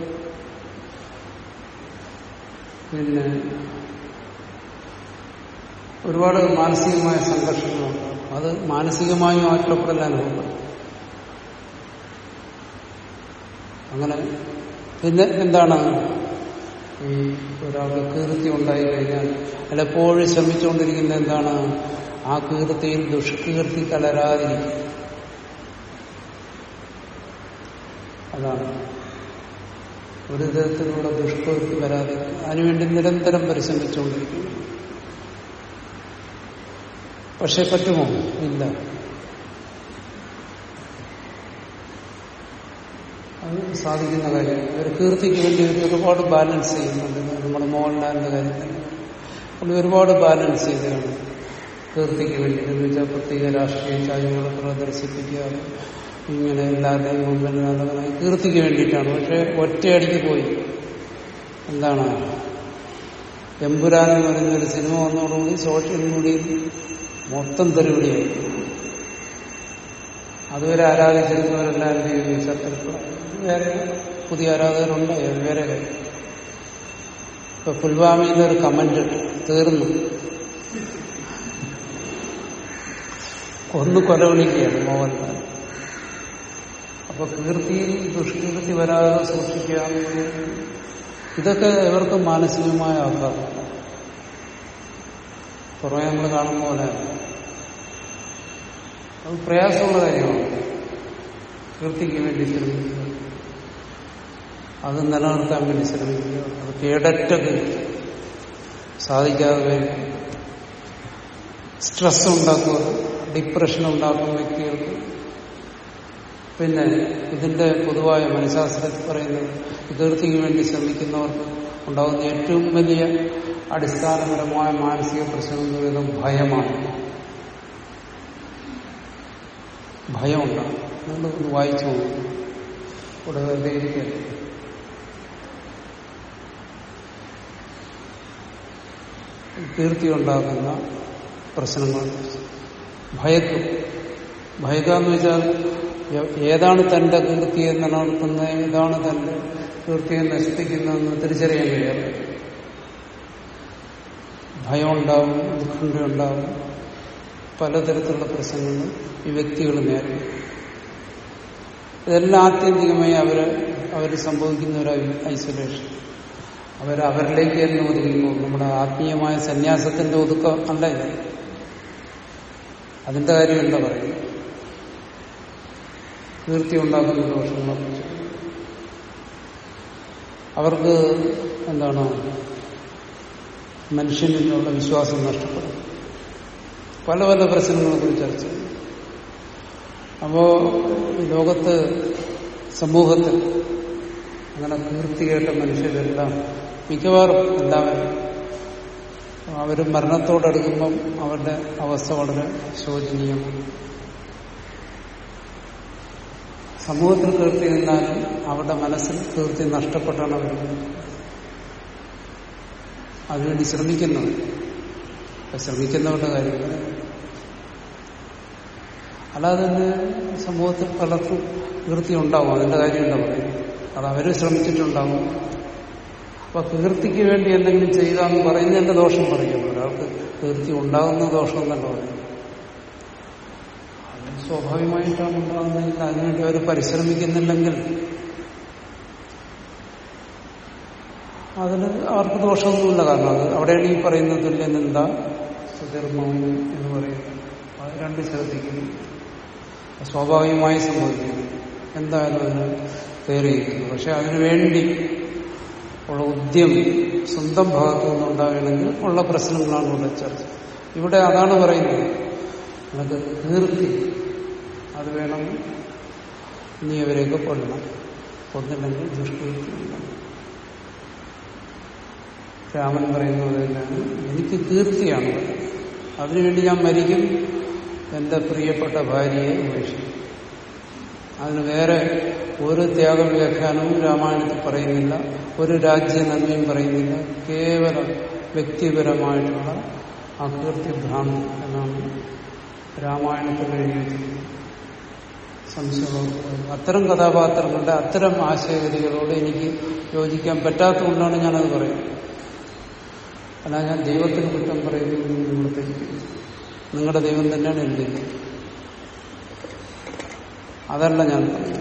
പിന്നെ ഒരുപാട് മാനസികമായ സംഘർഷങ്ങളുണ്ട്. അത് മാനസികമായും ഒറ്റപ്പെടൽ അനുഭവപ്പെടും. അങ്ങനെ പിന്നെ എന്താണ്? ഈ ഒരാളുടെ കീർത്തി ഉണ്ടായി കഴിഞ്ഞാൽ എപ്പോഴും ശ്രമിച്ചുകൊണ്ടിരിക്കുന്ന എന്താണ്? ആ കീർത്തിയിൽ ദുഷ്കീർത്തി കലരാതിരിക്കും അതാണ്. ഒരു തരത്തിലുള്ള ദുഷ്കീർത്തി വരാതെ അതിനുവേണ്ടി നിരന്തരം പരിശ്രമിച്ചുകൊണ്ടിരിക്കുന്നു. പക്ഷെ പറ്റുമോ? ഇല്ല. അത് സാധിക്കുന്ന കാര്യം. ഒരു കീർത്തിക്ക് വേണ്ടി ഒരു ഒരുപാട് ബാലൻസ് ചെയ്യുന്നുണ്ട് നമ്മുടെ മോഹൻലാലിന്റെ കാര്യത്തിൽ. നമ്മൾ ഒരുപാട് ബാലൻസ് ചെയ്തതാണ് കീർത്തിക്ക് വേണ്ടി. എന്ന് വെച്ചാൽ പ്രത്യേക രാഷ്ട്രീയ ചായങ്ങളെ പ്രദർശിപ്പിക്കുക ഇങ്ങനെ എല്ലാവരുടെയും മുമ്പിൽ നല്ലവനായി കീർത്തിക്ക് വേണ്ടിയിട്ടാണ്. പക്ഷെ ഒറ്റയടിക്ക് പോയി. എന്താണ്? എമ്പുരാൻ എന്ന് പറയുന്നൊരു സിനിമ വന്നതോടുകൂടി സോഷ്യൽ മീഡിയയിൽ മൊത്തം തെരുവിടിയായി അതുവരെ ആരാധിച്ചിരുന്നവരെല്ലാം എന്ത് ചെയ്യുന്നു ശത്രുക്കളായി. വേറെ പുതിയ ആരാധകരുണ്ട്? വേറെ ഇപ്പൊ പുൽവാമയിൽ ഒരു കമന്റ് തീർന്നു. ഒന്ന് കൊലവിളിക്കുകയാണ് മോഹൻലാൽ. അപ്പൊ കീർത്തി ദുഷ്കീർത്തി വരാതെ സൂക്ഷിക്കുക ഇതൊക്കെ ഇവർക്ക് മാനസികമായ ആഘാതം. പുറമെ നമ്മൾ കാണുന്ന പോലെ അത് പ്രയാസമുള്ള കാര്യമാണ്. കീർത്തിക്ക് വേണ്ടി ശ്രമിക്കുക അത് നിലനിർത്താൻ വേണ്ടി ശ്രമിക്കുക. അത് കേടറ്റ സാധിക്കാതെ സ്ട്രെസ് ഉണ്ടാക്കുക ഡിപ്രഷൻ ഉണ്ടാക്കുന്ന വ്യക്തികൾക്ക് പിന്നെ ഇതിന്റെ പൊതുവായ മനഃശാസ്ത്രത്തിൽ പറയുന്നത് കീർത്തിക്ക് വേണ്ടി ശ്രമിക്കുന്നവർക്ക് ഉണ്ടാകുന്ന ഏറ്റവും വലിയ അടിസ്ഥാനപരമായ മാനസിക പ്രശ്നം എന്ന് പറയുന്നത് ഭയമാണ്. ഭയമുണ്ടാകും. ഒന്ന് വായിച്ചു ഇവിടെ വെറുതെ ഇരിക്കരുത് കീർത്തി ഉണ്ടാക്കുന്ന പ്രശ്നങ്ങൾ. ഭയക്കും ഭയക്കുക എന്ന് വെച്ചാൽ ഏതാണ് തന്റെ കീർത്തിയെ നിലനിർത്തുന്നത് ഏതാണ് തന്റെ കീർത്തിയെ നശിപ്പിക്കുന്നതെന്ന് തിരിച്ചറിയാൻ കഴിയാതെ ഭയം ഉണ്ടാവും ഉത്കണ്ഠ ഉണ്ടാവും പലതരത്തിലുള്ള പ്രശ്നങ്ങൾ ഈ വ്യക്തികൾ നേരിടും. ഇതെല്ലാം ആത്യന്തികമായി അവർ അവർ സംഭവിക്കുന്ന ഒരു ഐസൊലേഷൻ. അവർ അവരിലേക്ക് തന്നെ ഒതുങ്ങുമ്പോൾ നമ്മുടെ ആത്മീയമായ സന്യാസത്തിന്റെ ഒതുക്കം അല്ല ഇത്. അതിന്റെ കാര്യം എന്താ പറയുന്നത് കീർത്തി ഉണ്ടാക്കുന്ന ദോഷങ്ങളെ അവർക്ക് എന്താണ്? മനുഷ്യനിലുള്ള വിശ്വാസം നഷ്ടപ്പെടും. പല പല പ്രശ്നങ്ങളെ കുറിച്ച് ചർച്ച ചെയ്യും അപ്പോ ലോകത്ത് സമൂഹത്തിൽ അങ്ങനെ കീർത്തി കേട്ട മനുഷ്യരെല്ലാം മിക്കവാറും എല്ലാവരും അവർ മരണത്തോടടുക്കുമ്പം അവരുടെ അവസ്ഥ വളരെ ശോചനീയമാണ് സമൂഹത്തിൽ കീർത്തി നിന്നാലും അവരുടെ മനസ്സിൽ കീർത്തി നഷ്ടപ്പെട്ടാണ് അവർ. അതിനുവേണ്ടി ശ്രമിക്കുന്നത് ശ്രമിക്കുന്നവരുടെ കാര്യം അല്ലാതെ തന്നെ സമൂഹത്തിൽ പലർക്കും കീർത്തി ഉണ്ടാവും അതിന്റെ കാര്യം എന്താ പറയുന്നത് അത് അവർ ശ്രമിച്ചിട്ടുണ്ടാവും. അപ്പൊ കീർത്തിക്ക് വേണ്ടി എന്തെങ്കിലും ചെയ്താന്ന് പറയുന്നതിന്റെ ദോഷം പറയും. ഒരാൾക്ക് കീർത്തി ഉണ്ടാകുന്ന ദോഷം എന്നല്ല പറയും സ്വാഭാവികമായിട്ടാണ് ഉണ്ടാകുന്നതെങ്കിൽ അതിനുവേണ്ടി അവർ പരിശ്രമിക്കുന്നില്ലെങ്കിൽ അതിന് അവർക്ക് ദോഷമൊന്നുമില്ല. കാരണം അത് അവിടെയാണ് ഈ പറയുന്ന തുല്യനെന്താ സുധർമ്മം എന്ന് പറയുന്നത്. അത് രണ്ട് ശ്രദ്ധിക്കുന്നു. സ്വാഭാവികമായി സംഭവിക്കുന്നു. എന്തായാലും അതിന് കയറിയിരിക്കുന്നു പക്ഷെ അതിനുവേണ്ടി ഉള്ള ഉദ്യം സ്വന്തം ഭാഗത്തു നിന്നുണ്ടാകണമെങ്കിൽ ഉള്ള പ്രശ്നങ്ങളാണ് ഇവിടെ ചർച്ച. ഇവിടെ അതാണ് പറയുന്നത്. നമുക്ക് കീർത്തി അത് വേണം നീ അവരെയൊക്കെ കൊല്ലണം. കൊന്നില്ലെങ്കിൽ ദുഷ്കീർത്തി ഉണ്ടാകും. രാമൻ പറയുന്നത് തന്നെയാണ്. എനിക്ക് കീർത്തിയാണ്. അതിനുവേണ്ടി ഞാൻ മരിക്കും. എന്റെ പ്രിയപ്പെട്ട ഭാര്യയെ ഉപേക്ഷിക്കും. അതിന് വേറെ ഒരു ത്യാഗ വ്യാഖ്യാനവും രാമായണത്തിൽ പറയുന്നില്ല. ഒരു രാജ്യ നന്മയും പറയുന്നില്ല. കേവലം വ്യക്തിപരമായിട്ടുള്ള അകീർത്തി ഭ്രാന്തി എന്നാണ് രാമായണത്തിൽ എഴുതിയിരിക്കുന്നത്. സംശയമുള്ള അത്തരം കഥാപാത്രങ്ങളുടെ അത്തരം ആശയഗതികളോട് എനിക്ക് യോജിക്കാൻ പറ്റാത്തതുകൊണ്ടാണ് ഞാനത് പറയുന്നത്. അല്ല ഞാൻ ദൈവത്തിന് കുറ്റം പറയുന്നു നിങ്ങൾ തെറ്റിക്കും നിങ്ങളുടെ ദൈവം തന്നെയാണ് ദൈവം അതല്ല ഞാൻ പറഞ്ഞു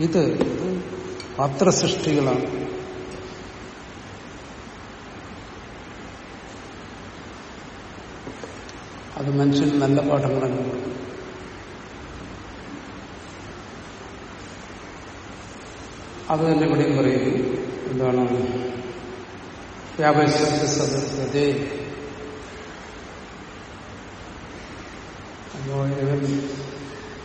ഇത് ഇത് പാത്രസൃഷ്ടികളാണ്. അത് മനുഷ്യന് നല്ല പാഠങ്ങളാണ് അത് തന്നെ ഇവിടെയും പറയുന്നു. എന്താണ്? വ്യാപശബ്ദ സദസ്യതേ ഇവൻ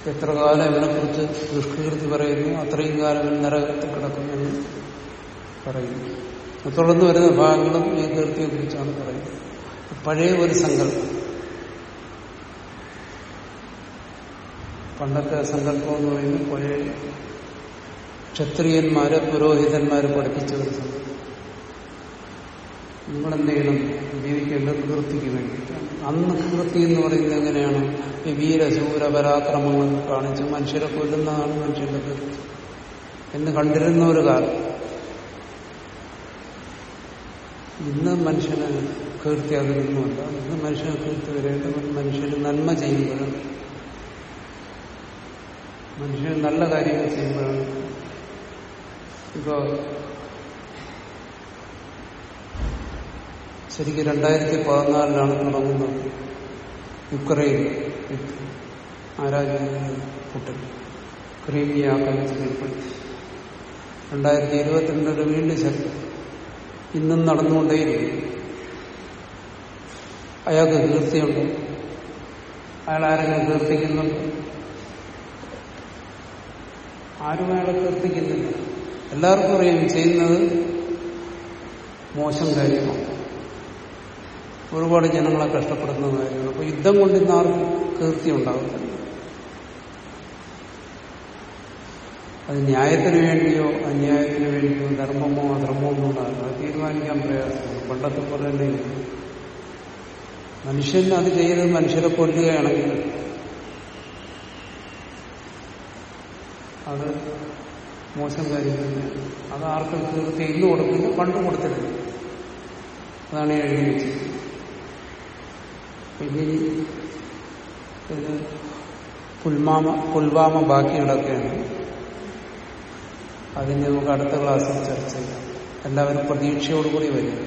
എത്ര കാലം ഇവനെ കുറിച്ച് ദുഷ്കൃതി പറയുന്നു അത്രയും കാലം ഇവൻ നരകത്തിൽ കിടക്കുമെന്ന് പറയുന്നു. തുടർന്ന് വരുന്ന ഭാഗങ്ങളും ഈ കീർത്തിയെ കുറിച്ചാണ് പറയുന്നത്. പഴയ ഒരു സങ്കല്പം. പണ്ടത്തെ സങ്കല്പം എന്ന് പറയുന്നത് പഴയ ക്ഷത്രിയന്മാരെ പുരോഹിതന്മാരെ പഠിപ്പിച്ച ഒരു സങ്കല്പം. നിങ്ങളെന്ത് ചെയ്യണം ജീവിക്കേണ്ടത് കീർത്തിക്ക് വേണ്ടിയിട്ടാണ് അന്ന് കീർത്തി എന്ന് പറയുന്നത് എങ്ങനെയാണ്? ഈ വീരശൂര പരാക്രമങ്ങൾ കാണിച്ച് മനുഷ്യരെ കൊല്ലുന്നതാണ് മനുഷ്യന്റെ കീർത്തി എന്ന് കണ്ടിരുന്ന ഒരു കാലം. ഇന്ന് മനുഷ്യന് കീർത്തി അതിനൊന്നുമല്ല ഇന്ന് മനുഷ്യന് കീർത്തി വരേണ്ടത് മനുഷ്യന് നന്മ ചെയ്യുമ്പോഴാണ് മനുഷ്യന് നല്ല കാര്യങ്ങൾ ചെയ്യുമ്പോഴാണ് ഇപ്പോ ശരിക്കും രണ്ടായിരത്തി പതിനാലിലാണ് തുടങ്ങുന്നത് യുക്രൈൻ യുദ്ധം ആരാജ്യം പുട്ടൻ ക്രീമിയ ആക്രമിച്ച് രണ്ടായിരത്തി ഇരുപത്തിരണ്ടിൽ വീണ്ടും ശക്തി ഇന്നും നടന്നുകൊണ്ടേയിരിക്കും. അയാൾക്ക് കീർത്തിയുണ്ട്. അയാൾ ആരെങ്കിലും കീർത്തിക്കുന്നുണ്ട്? ആരും അയാളെ കീർത്തിക്കുന്നില്ല. എല്ലാവർക്കും അറിയാം ചെയ്യുന്നത് മോശം കാര്യമാണ്. ഒരുപാട് ജനങ്ങളെ കഷ്ടപ്പെടുന്ന കാര്യമാണ് അപ്പൊ യുദ്ധം കൊണ്ട് ഇന്ന് ആർക്കും കീർത്തി ഉണ്ടാകത്തില്ല അത് ന്യായത്തിന് വേണ്ടിയോ അന്യായത്തിന് വേണ്ടിയോ ധർമ്മമോ അധർമ്മമോ ഉണ്ടാകും അത് തീരുമാനിക്കാൻ പ്രയാസമാണ്. പണ്ടത്തെ പോലെ തന്നെ മനുഷ്യൻ അത് ചെയ്ത് മനുഷ്യരെ കൊല്ലുകയാണെങ്കിൽ അത് മോശം കാര്യം അത് ആർക്കും കീർത്തി ഇന്ന് കൊടുക്കില്ല പണ്ട് കൊടുത്തിട്ടില്ല. അതാണ് എഴുതി വെച്ചത്. പിന്നെ ഇത് പുൽമാമ പുൽവാമ ബാക്കികളൊക്കെയാണ് അതിന് നമുക്ക് അടുത്ത ക്ലാസ്സിൽ ചർച്ച ചെയ്യാം. എല്ലാവരും പ്രതീക്ഷയോടുകൂടി വരും